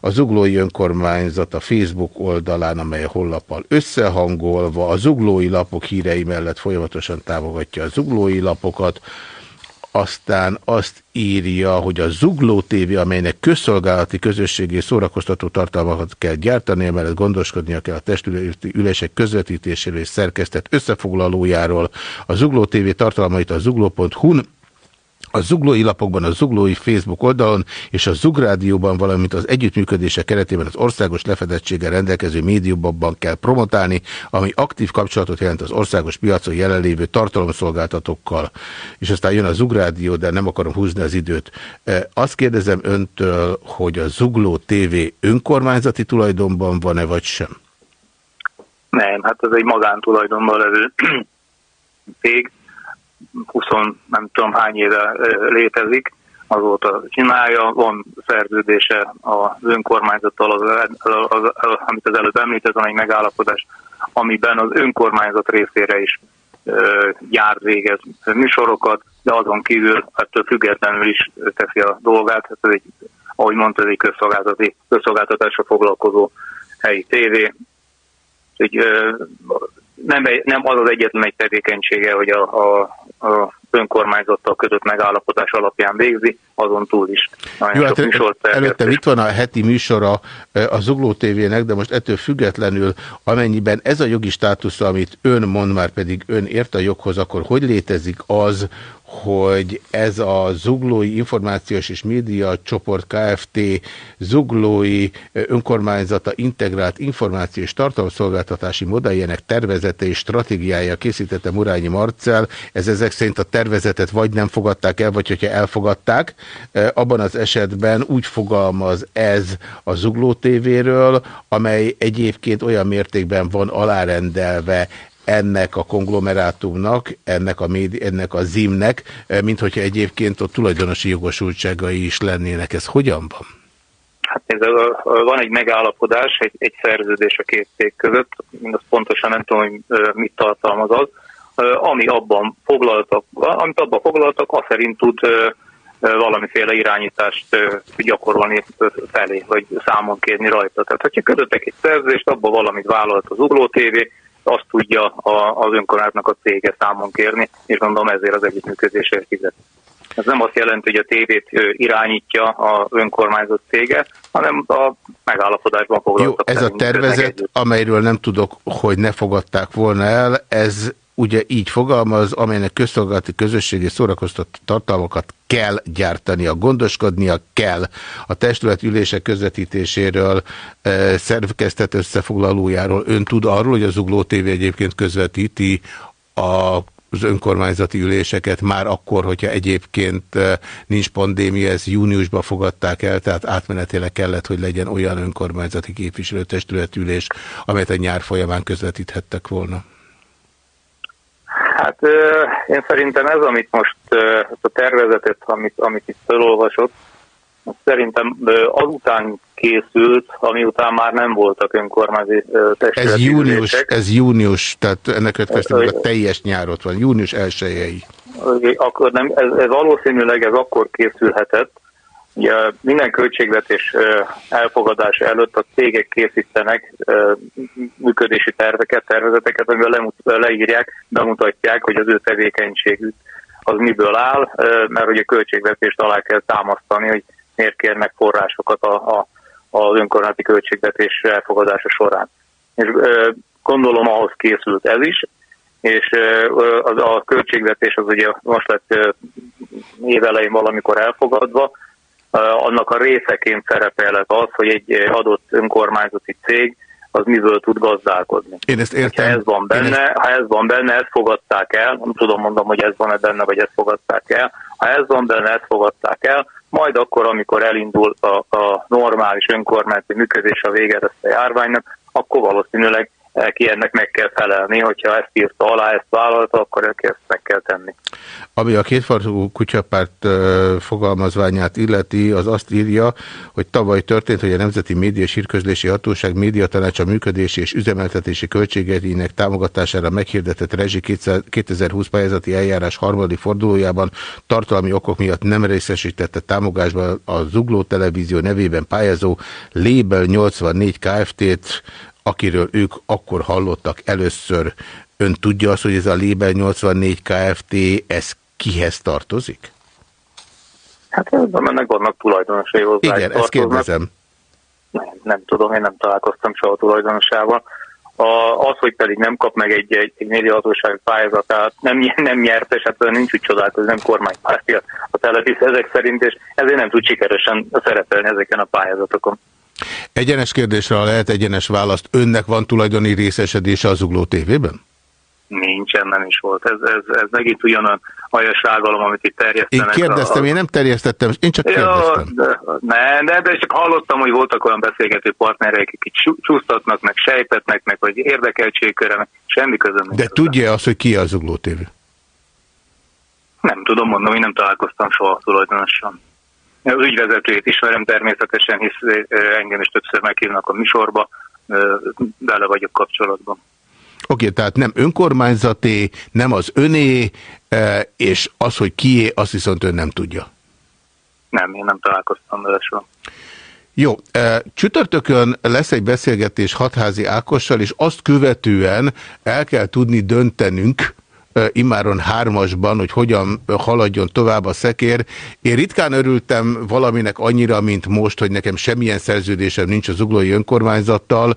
a Zuglói Önkormányzat a Facebook oldalán, amely a honlappal összehangolva, a Zuglói lapok hírei mellett folyamatosan támogatja a Zuglói lapokat, aztán azt írja, hogy a Zugló TV, amelynek közszolgálati közösségi szórakoztató tartalmakat kell gyártani, emellett gondoskodnia kell a testületi ülések közvetítéséről és szerkesztett összefoglalójáról. A Zugló TV tartalmait a zugló.hu-n a zuglói lapokban, a zuglói Facebook oldalon és a Zugrádióban, valamint az együttműködése keretében az országos lefedettséggel rendelkező médiumokban kell promotálni, ami aktív kapcsolatot jelent az országos piacon jelenlévő tartalomszolgáltatókkal. És aztán jön a Zugrádió, de nem akarom húzni az időt. Azt kérdezem öntől, hogy a Zugló TV önkormányzati tulajdonban van-e, vagy sem? Nem, hát ez egy magántulajdonban levő cég 20 nem tudom hány éve létezik, azóta csinálja, van szerződése az önkormányzattal, az, az, az, amit az előbb említett, van egy megállapodás, amiben az önkormányzat részére is gyár végez műsorokat, de azon kívül ettől függetlenül is teszi a dolgát. Ez egy, ahogy mondta, ez egy közszolgáltatásra foglalkozó helyi tévé. Úgy, nem, nem az az egyetlen egy tevékenysége, hogy a, a a önkormányzattal kötött megállapodás alapján végzi, azon túl is. Jó, hát előtte itt van a heti műsora a Zugló TV-nek, de most ettől függetlenül, amennyiben ez a jogi státusz, amit ön mond, már pedig ön ért a joghoz, akkor hogy létezik az, hogy ez a Zuglói Információs és Média Csoport Kft. Zuglói önkormányzata integrált információs tartalomszolgáltatási modelljének tervezete és stratégiája készítette Murányi Marcel. Ez ezek szerint a tervezetet vagy nem fogadták el, vagy hogyha elfogadták. Abban az esetben úgy fogalmaz ez a Zugló TV-ről, amely egyébként olyan mértékben van alárendelve ennek a konglomerátumnak, ennek a, ennek a zimnek, eh, mint hogyha egyébként ott tulajdonosi jogosultságai is lennének. Ez hogyan van? Hát a, van egy megállapodás, egy, egy szerződés a két cég között, azt pontosan nem tudom, hogy mit tartalmaz az, ami abban foglaltak, amit abban foglaltak, az szerint tud valamiféle irányítást gyakorolni felé, vagy számon kérni rajta. Tehát, hogyha kötöttek egy szerződést, abban valamit vállalt az Ugló TV, azt tudja az önkormányzatnak a cége számon kérni, és gondolom ezért az együttműködésért fizet. Ez nem azt jelenti, hogy a tévét irányítja az önkormányzat cége, hanem a megállapodásban foglaltak. Jó, ez a tervezet, amelyről nem tudok, hogy ne fogadták volna el, ez ugye így fogalmaz, amelynek közszolgálati közösségi szórakoztató tartalmakat kell gyártania, gondoskodnia kell a testületülések közvetítéséről, e, szervkeztet összefoglalójáról. Ön tud arról, hogy az Ugló TV egyébként közvetíti a az önkormányzati üléseket már akkor, hogyha egyébként e, nincs pandémia, ezt júniusban fogadták el, tehát átmenetileg kellett, hogy legyen olyan önkormányzati képviselőtestületülés, amelyet a nyár folyamán közvetíthettek volna. Hát én szerintem ez, amit most, a tervezetet, amit, amit itt felolvasott, szerintem azután készült, ami után már nem voltak önkormányzati ez június, ez június, tehát ennek következtében a teljes nyárot van, június elsőjei. Akkor nem, ez, ez valószínűleg ez akkor készülhetett, Ugye minden költségvetés elfogadása előtt a cégek készítenek működési terveket, tervezeteket, amivel leírják, bemutatják, hogy az ő tevékenységük az miből áll, mert ugye költségvetést alá kell támasztani, hogy miért kérnek forrásokat a, a, az önkormányzati költségvetés elfogadása során. és gondolom ahhoz készült ez is, és a költségvetés az ugye most lett évelején valamikor elfogadva, annak a részeként szerepelhet az, hogy egy adott önkormányzati cég az miből tud gazdálkodni. Én ezt értem. Ha ez van benne, ezt... ha ez van benne, ezt fogadták el, nem tudom mondom, hogy ez van-e benne, vagy ezt fogadták el. Ha ez van benne, ezt fogadták el, majd akkor, amikor elindul a, a normális önkormányzati működés a vége ezt a járványnak, akkor valószínűleg ki ennek meg kell felelni, hogyha ezt írta alá, ezt vállalta, akkor ezt meg kell tenni. Ami a kétfarkú kutyapárt fogalmazványát illeti, az azt írja, hogy tavaly történt, hogy a Nemzeti Média és Hírközlési Hatóság médiatanácsa működési és üzemeltetési költségeinek támogatására meghirdetett rezsi 2020 pályázati eljárás harmadik fordulójában tartalmi okok miatt nem részesítette támogatásban a Zugló Televízió nevében pályázó Lébel 84 Kft-t, akiről ők akkor hallottak először. Ön tudja azt, hogy ez a Lébel 84 Kft. ez kihez tartozik? Hát ennek vannak tulajdonosai hozzá. Igen, ezt kérdezem. Nem, nem tudom, én nem találkoztam soha tulajdonosával. A, az, hogy pedig nem kap meg egy, egy, egy médiahatóság pályázatát, nem, nem nyertes, hát nincs úgy csodálkozni, nem kormánypárti a televíz ezek szerint, és ezért nem tud sikeresen szerepelni ezeken a pályázatokon. Egyenes kérdésre, lehet egyenes választ, önnek van tulajdoni részesedése az Ugló TV-ben? Nincsen, nem is volt. Ez, ez, ez megint ugyanolyan aljas rágalom, amit itt terjesztenek. Én kérdeztem, a... én nem terjesztettem, én csak kérdeztem. Ja, de, ne, de, de csak hallottam, hogy voltak olyan beszélgető partnerek, akik csúsztatnak, meg sejtetnek, meg hogy érdekeltségkörre, meg semmi közöm. De tudja az, hogy ki az Ugló TV? Nem tudom, mondom, én nem találkoztam soha tulajdonosan. Az ügyvezetőjét ismerem természetesen, hisz engem is többször meghívnak a műsorba, bele vagyok kapcsolatban. Oké, okay, tehát nem önkormányzati, nem az öné, és az, hogy kié, azt viszont ön nem tudja. Nem, én nem találkoztam vele soha. Jó, csütörtökön lesz egy beszélgetés Hatházi Ákossal, és azt követően el kell tudni döntenünk, immáron hármasban, hogy hogyan haladjon tovább a szekér. Én ritkán örültem valaminek annyira, mint most, hogy nekem semmilyen szerződésem nincs az uglói önkormányzattal,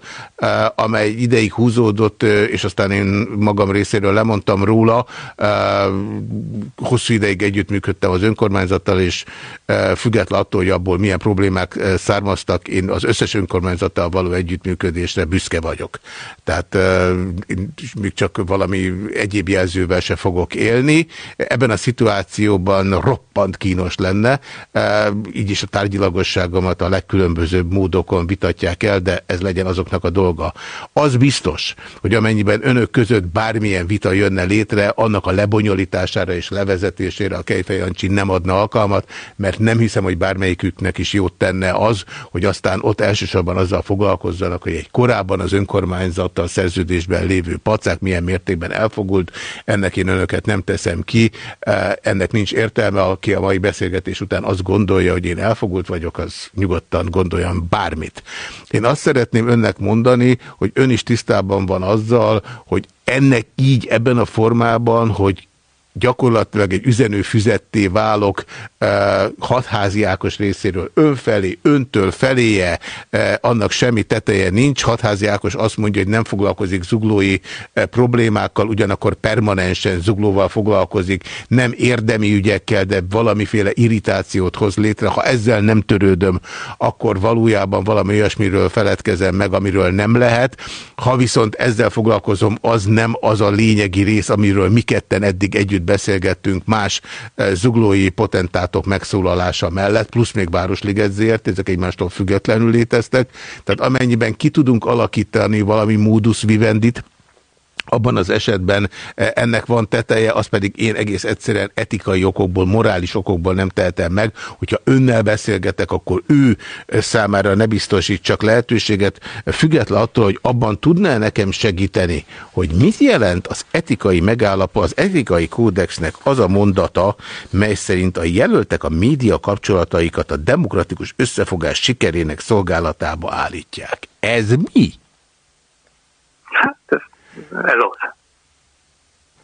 amely ideig húzódott, és aztán én magam részéről lemondtam róla. Hosszú ideig együttműködtem az önkormányzattal, és független attól, hogy abból milyen problémák származtak, én az összes önkormányzattal való együttműködésre büszke vagyok. Tehát még csak valami egyéb jelző jövőben se fogok élni. Ebben a szituációban roppant kínos lenne, így is a tárgyilagosságomat a legkülönbözőbb módokon vitatják el, de ez legyen azoknak a dolga. Az biztos, hogy amennyiben önök között bármilyen vita jönne létre, annak a lebonyolítására és levezetésére a Kejfej Jancsi nem adna alkalmat, mert nem hiszem, hogy bármelyiküknek is jót tenne az, hogy aztán ott elsősorban azzal foglalkozzanak, hogy egy korábban az önkormányzattal szerződésben lévő pacák milyen mértékben elfogult, ennek én önöket nem teszem ki, e, ennek nincs értelme, aki a mai beszélgetés után azt gondolja, hogy én elfogult vagyok, az nyugodtan gondoljam bármit. Én azt szeretném önnek mondani, hogy ön is tisztában van azzal, hogy ennek így ebben a formában, hogy gyakorlatilag egy üzenőfüzetté válok eh, hatházi Ákos részéről önfelé, öntől feléje, eh, annak semmi teteje nincs. Hatházi Ákos azt mondja, hogy nem foglalkozik zuglói eh, problémákkal, ugyanakkor permanensen zuglóval foglalkozik, nem érdemi ügyekkel, de valamiféle irritációt hoz létre. Ha ezzel nem törődöm, akkor valójában valami olyasmiről feledkezem meg, amiről nem lehet. Ha viszont ezzel foglalkozom, az nem az a lényegi rész, amiről mi ketten eddig együtt beszélgettünk más eh, zuglói potentátok megszólalása mellett, plusz még Városliget ZRT, ezek egymástól függetlenül léteztek. Tehát amennyiben ki tudunk alakítani valami módus vivendit, abban az esetben e, ennek van teteje, az pedig én egész egyszerűen etikai okokból, morális okokból nem tehetem meg, hogyha önnel beszélgetek, akkor ő számára ne biztosít csak lehetőséget, független attól, hogy abban tudná -e nekem segíteni, hogy mit jelent az etikai megállapot, az etikai kódexnek az a mondata, mely szerint a jelöltek a média kapcsolataikat a demokratikus összefogás sikerének szolgálatába állítják. Ez mi? Ez az.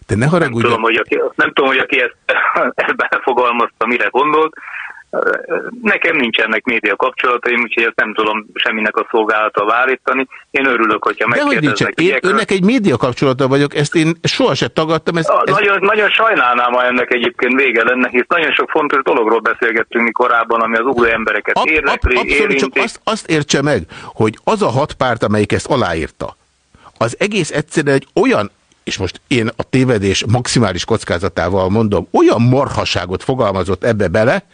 Te ne haragudj. Nem tudom, hogy aki, nem tudom, hogy aki ezt, ezt belefogalmazta, mire gondolt. Nekem nincsenek média kapcsolataim, úgyhogy ezt nem tudom semminek a szolgálata várítani. Én örülök, hogyha megkérdeznek. Én önnek egy média kapcsolata vagyok, ezt én sohasem tagadtam. Ezt, ezt... Nagyon, nagyon sajnálnám, ha ennek egyébként vége lenne, hisz nagyon sok fontos dologról beszélgettünk mi korábban, ami az új embereket ab, érdekli, ab, Abszolút, csak azt, azt értse meg, hogy az a hat párt, amelyik ezt aláírta, az egész egyszerűen egy olyan és most én a tévedés maximális kockázatával mondom, olyan marhaságot fogalmazott ebbe bele,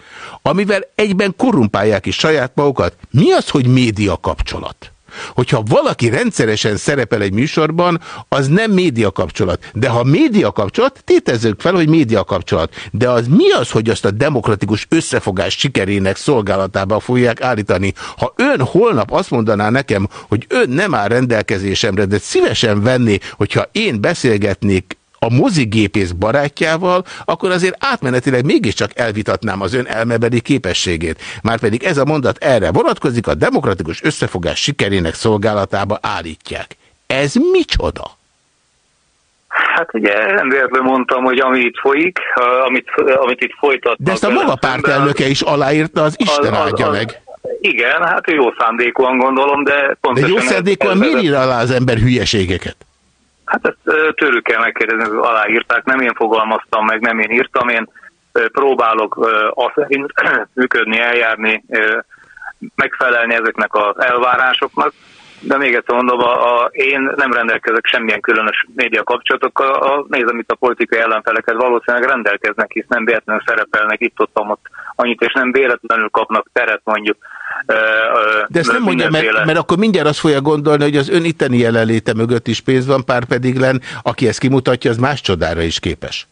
amivel egyben korrumpálják is saját magukat. Mi az, hogy média kapcsolat? Hogyha valaki rendszeresen szerepel egy műsorban, az nem média kapcsolat. De ha média kapcsolat, tétezzük fel, hogy média kapcsolat. De az mi az, hogy azt a demokratikus összefogás sikerének szolgálatába fogják állítani? Ha ön holnap azt mondaná nekem, hogy ön nem áll rendelkezésemre, de szívesen venné, hogyha én beszélgetnék a mozigépész barátjával, akkor azért átmenetileg mégiscsak elvitatnám az ön elmebeli képességét. Márpedig ez a mondat erre vonatkozik, a demokratikus összefogás sikerének szolgálatába állítják. Ez micsoda? Hát ugye nem véletlenül mondtam, hogy ami itt folyik, amit, amit itt folytatnak... De ezt a maga pártelnöke is aláírta, az Isten az, áldja az, meg. Igen, hát jó szándékúan gondolom, de pontosan... De jó szándékúan miért ír alá az ember hülyeségeket? Hát ezt tőlük kell megkérdezni, hogy aláírták, nem én fogalmaztam meg, nem én írtam, én próbálok azt szerint működni, eljárni, megfelelni ezeknek az elvárásoknak, de még egyszer mondom, a, a, én nem rendelkezek semmilyen különös média kapcsolatokkal. A, nézem itt a politikai ellenfeleket, valószínűleg rendelkeznek, hisz nem véletlenül szerepelnek itt-ott, ott annyit, és nem véletlenül kapnak teret mondjuk. De ezt nem mondja, mert, mert akkor mindjárt azt fogja gondolni, hogy az ön itteni jelenléte mögött is pénz van, pár pedig len, aki ezt kimutatja, az más csodára is képes.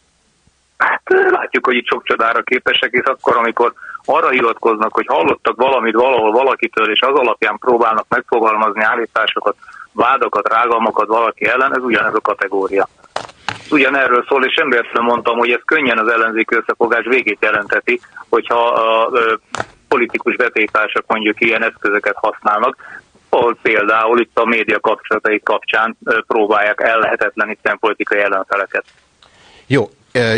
Hát látjuk, hogy itt sok csodára képesek, és akkor, amikor arra hivatkoznak, hogy hallottak valamit valahol valakitől, és az alapján próbálnak megfogalmazni állításokat, vádakat, rágalmakat valaki ellen, ez ugyanez a kategória. Ugyanerről szól, és embertelen mondtam, hogy ez könnyen az ellenzéki összefogás végét jelenteti, hogyha a, politikus vetétársak mondjuk ilyen eszközöket használnak, ahol például itt a média kapcsolatai kapcsán próbálják ellehetetleníteni politikai ellenfeleket. Jó,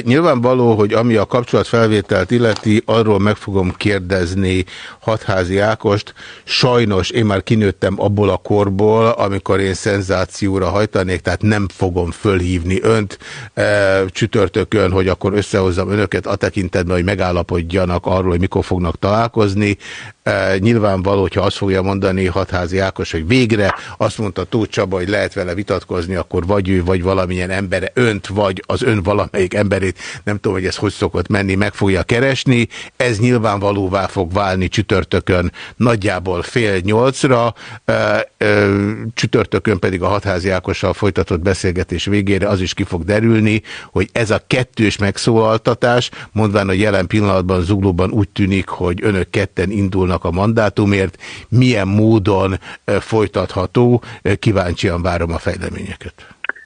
nyilvánvaló, hogy ami a kapcsolatfelvételt illeti, arról meg fogom kérdezni Hatházi Ákost. Sajnos én már kinőttem abból a korból, amikor én szenzációra hajtanék, tehát nem fogom fölhívni önt e, csütörtökön, hogy akkor összehozzam önöket a tekintetben, hogy megállapodjanak arról, hogy mikor fognak találkozni. E, nyilvánvaló, hogyha azt fogja mondani Hatházi Ákos, hogy végre azt mondta Tóth Csaba, hogy lehet vele vitatkozni, akkor vagy ő, vagy valamilyen embere önt, vagy az ön valamelyik emberét, nem tudom, hogy ez hogy szokott menni, meg fogja keresni. Ez nyilvánvalóvá fog válni csütörtökön nagyjából fél nyolcra, e, e, csütörtökön pedig a Hatházi Ákossal folytatott beszélgetés végére az is ki fog derülni, hogy ez a kettős megszólaltatás, mondván, hogy jelen pillanatban Zuglóban úgy tűnik, hogy önök ketten indulnak a mandátumért, milyen módon folytatható, kíváncsian várom a fejleményeket.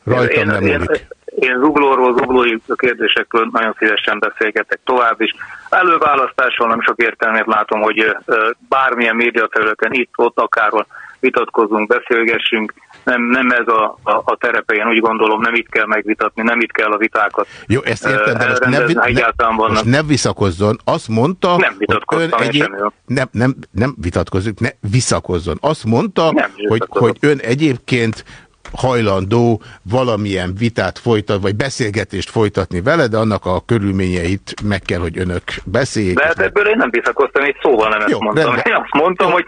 Rajtam én, nem múlik. Én zuglóról, zuglói kérdésekről nagyon szívesen beszélgetek tovább is. Előválasztáson nem sok értelmét látom, hogy bármilyen médiaterületen itt-ott akárhol vitatkozunk, beszélgessünk, nem, nem ez a, a, a terepe, én úgy gondolom, nem itt kell megvitatni, nem itt kell a vitákat. Jó, ezt értem, de most ne, ne, most ne visszakozzon. Azt mondta, nem vitatkoztam ön egyéb... nem, nem, nem vitatkozik, ne visszakozzon. Azt mondta, hogy, hogy ön egyébként hajlandó valamilyen vitát folytat, vagy beszélgetést folytatni vele, de annak a körülményeit meg kell, hogy önök beszéljék. De hát ebből én nem visszakoztam, egy szóval nem Jó, ezt mondtam. Rendben. Én azt mondtam, Jó. hogy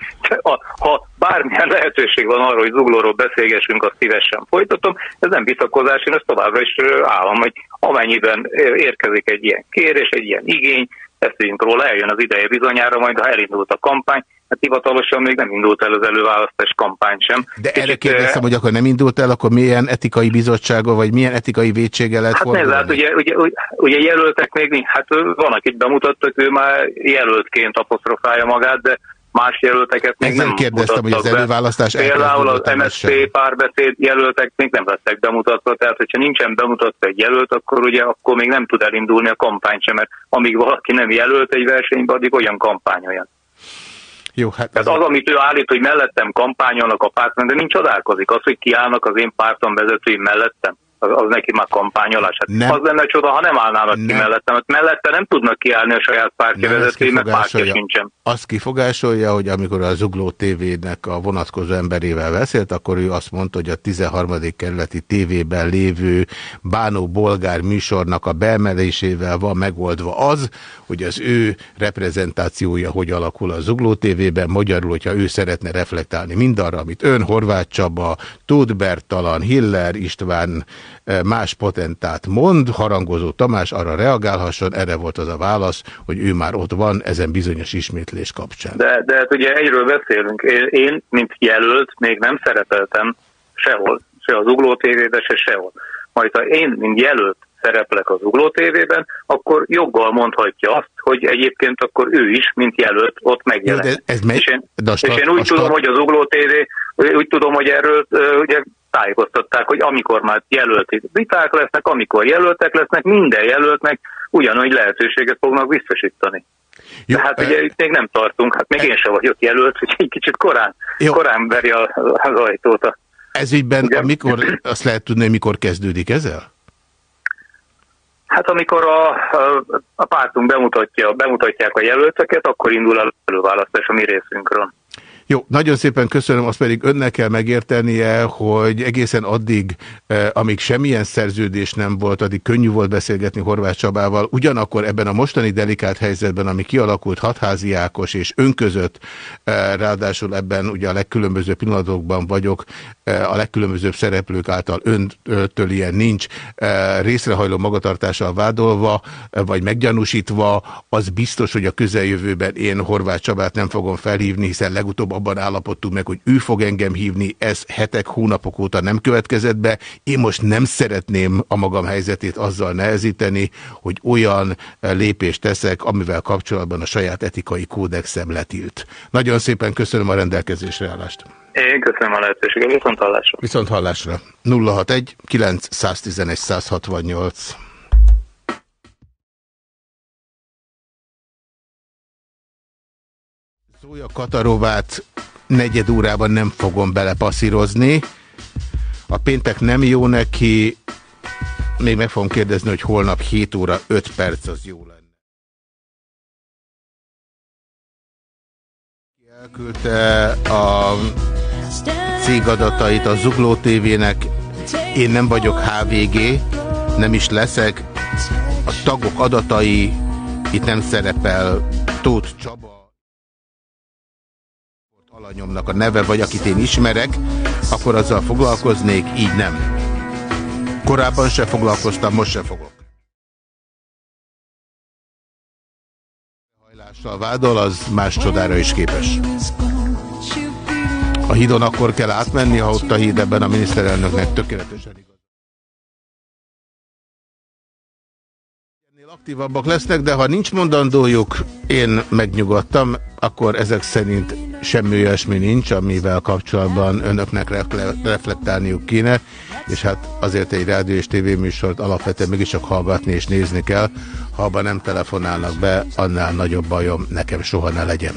ha bármilyen lehetőség van arra, hogy zuglóról beszélgessünk, azt szívesen folytatom. Ez nem visszakozás, én ezt továbbra is állom, hogy amennyiben érkezik egy ilyen kérés, egy ilyen igény, beszéljünk róla, eljön az ideje bizonyára, majd ha elindult a kampány, hát hivatalosan még nem indult el az előválasztás kampány sem. De erre kérdeztem, hogy akkor nem indult el, akkor milyen etikai bizottsága, vagy milyen etikai védsége lehet hát fordulni? Hát ugye, ugye, ugye jelöltek még, hát van, akit bemutattak, ő már jelöltként apostrofálja magát, de más jelölteket még nem, nem kérdeztem, hogy az előválasztás Például az MSZP párbeszéd jelöltek még nem lettek bemutatva, tehát hogyha nincsen bemutatva egy jelölt, akkor ugye akkor még nem tud elindulni a kampány sem, mert amíg valaki nem jelölt egy versenybe, addig olyan kampány olyan. Jó, hát Tehát az, amit ő állít, hogy mellettem kampányolnak a pártban, de nincs csodálkozik. Az, hogy kiállnak az én pártom vezetőim mellettem, az, az neki már kampányolás. Hát nem. Az lenne csoda, ha nem állnának nem. ki mellettem. Hát mellette nem tudnak kiállni a saját pártja vezetői, mert pártja sincsen. Azt kifogásolja, hogy amikor a Zugló TV-nek a vonatkozó emberével beszélt, akkor ő azt mondta, hogy a 13. kerületi tévében lévő Bánó Bolgár műsornak a beemelésével van megoldva az, hogy az ő reprezentációja hogy alakul a Zugló TV-ben, magyarul, hogyha ő szeretne reflektálni mindarra, amit ön, Horváth Csaba, Tóth Bertalan, Hiller István, más potentát mond, harangozó Tamás arra reagálhasson, erre volt az a válasz, hogy ő már ott van ezen bizonyos ismétlés kapcsán. De, de hát ugye egyről beszélünk. Én, mint jelölt, még nem szerepeltem sehol, se az Ugló TV-be, se sehol. Majd ha én, mint jelölt szereplek az Ugló TV-ben, akkor joggal mondhatja azt, hogy egyébként akkor ő is, mint jelölt, ott megjelenik. ez megy, és én, de és én úgy tudom, hogy az Ugló TV, úgy tudom, hogy erről ugye tájékoztatták, hogy amikor már jelölti viták lesznek, amikor jelöltek lesznek, minden jelöltnek ugyanúgy lehetőséget fognak biztosítani. Jó, hát ugye itt még nem tartunk, hát még e, én sem vagyok jelölt, hogy egy kicsit korán, jó, korán veri az ajtót. Ez ügyben, amikor, azt lehet tudni, mikor kezdődik ezzel? Hát amikor a, a, a pártunk bemutatja, bemutatják a jelölteket, akkor indul a előválasztás a mi részünkről. Jó, nagyon szépen köszönöm, azt pedig önnek kell megértenie, hogy egészen addig, eh, amíg semmilyen szerződés nem volt, addig könnyű volt beszélgetni Horváth Csabával. Ugyanakkor ebben a mostani delikát helyzetben, ami kialakult hatházi Ákos és önközött, eh, ráadásul ebben ugye a legkülönbözőbb pillanatokban vagyok, eh, a legkülönbözőbb szereplők által öntől ilyen nincs, részrehajló magatartással vádolva, vagy meggyanúsítva, az biztos, hogy a közeljövőben én Horváth Csabát nem fogom felhívni, hiszen legutóbb abban állapodtunk meg, hogy ő fog engem hívni, ez hetek, hónapok óta nem következett be. Én most nem szeretném a magam helyzetét azzal nehezíteni, hogy olyan lépést teszek, amivel kapcsolatban a saját etikai kódexem letilt. Nagyon szépen köszönöm a rendelkezésre állást. Én köszönöm a lehetőséget, viszont hallásra. Viszont hallásra. 061 911 168 Szója Katarovát negyed órában nem fogom belepasszírozni. A péntek nem jó neki. Még meg fogom kérdezni, hogy holnap 7 óra 5 perc az jó lenne. Elküldte a cégadatait a Zugló TV-nek. Én nem vagyok HVG, nem is leszek. A tagok adatai, itt nem szerepel Tóth Csaba alanyomnak a neve, vagy akit én ismerek, akkor azzal foglalkoznék, így nem. Korábban se foglalkoztam, most se fogok. Hajlással vádol, az más csodára is képes. A hídon akkor kell átmenni, ha ott a híd ebben a miniszterelnöknek tökéletesen aktívabbak lesznek, de ha nincs mondandójuk, én megnyugodtam, akkor ezek szerint semmi olyasmi nincs, amivel kapcsolatban önöknek reflektálniuk kéne, és hát azért egy rádió és tévéműsort alapvetően mégis csak hallgatni és nézni kell. Ha abban nem telefonálnak be, annál nagyobb bajom nekem soha ne legyen.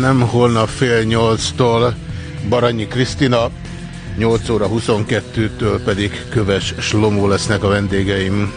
Nem, holnap fél nyolctól Baranyi Krisztina, 8 óra 22-től pedig Köves Slomó lesznek a vendégeim.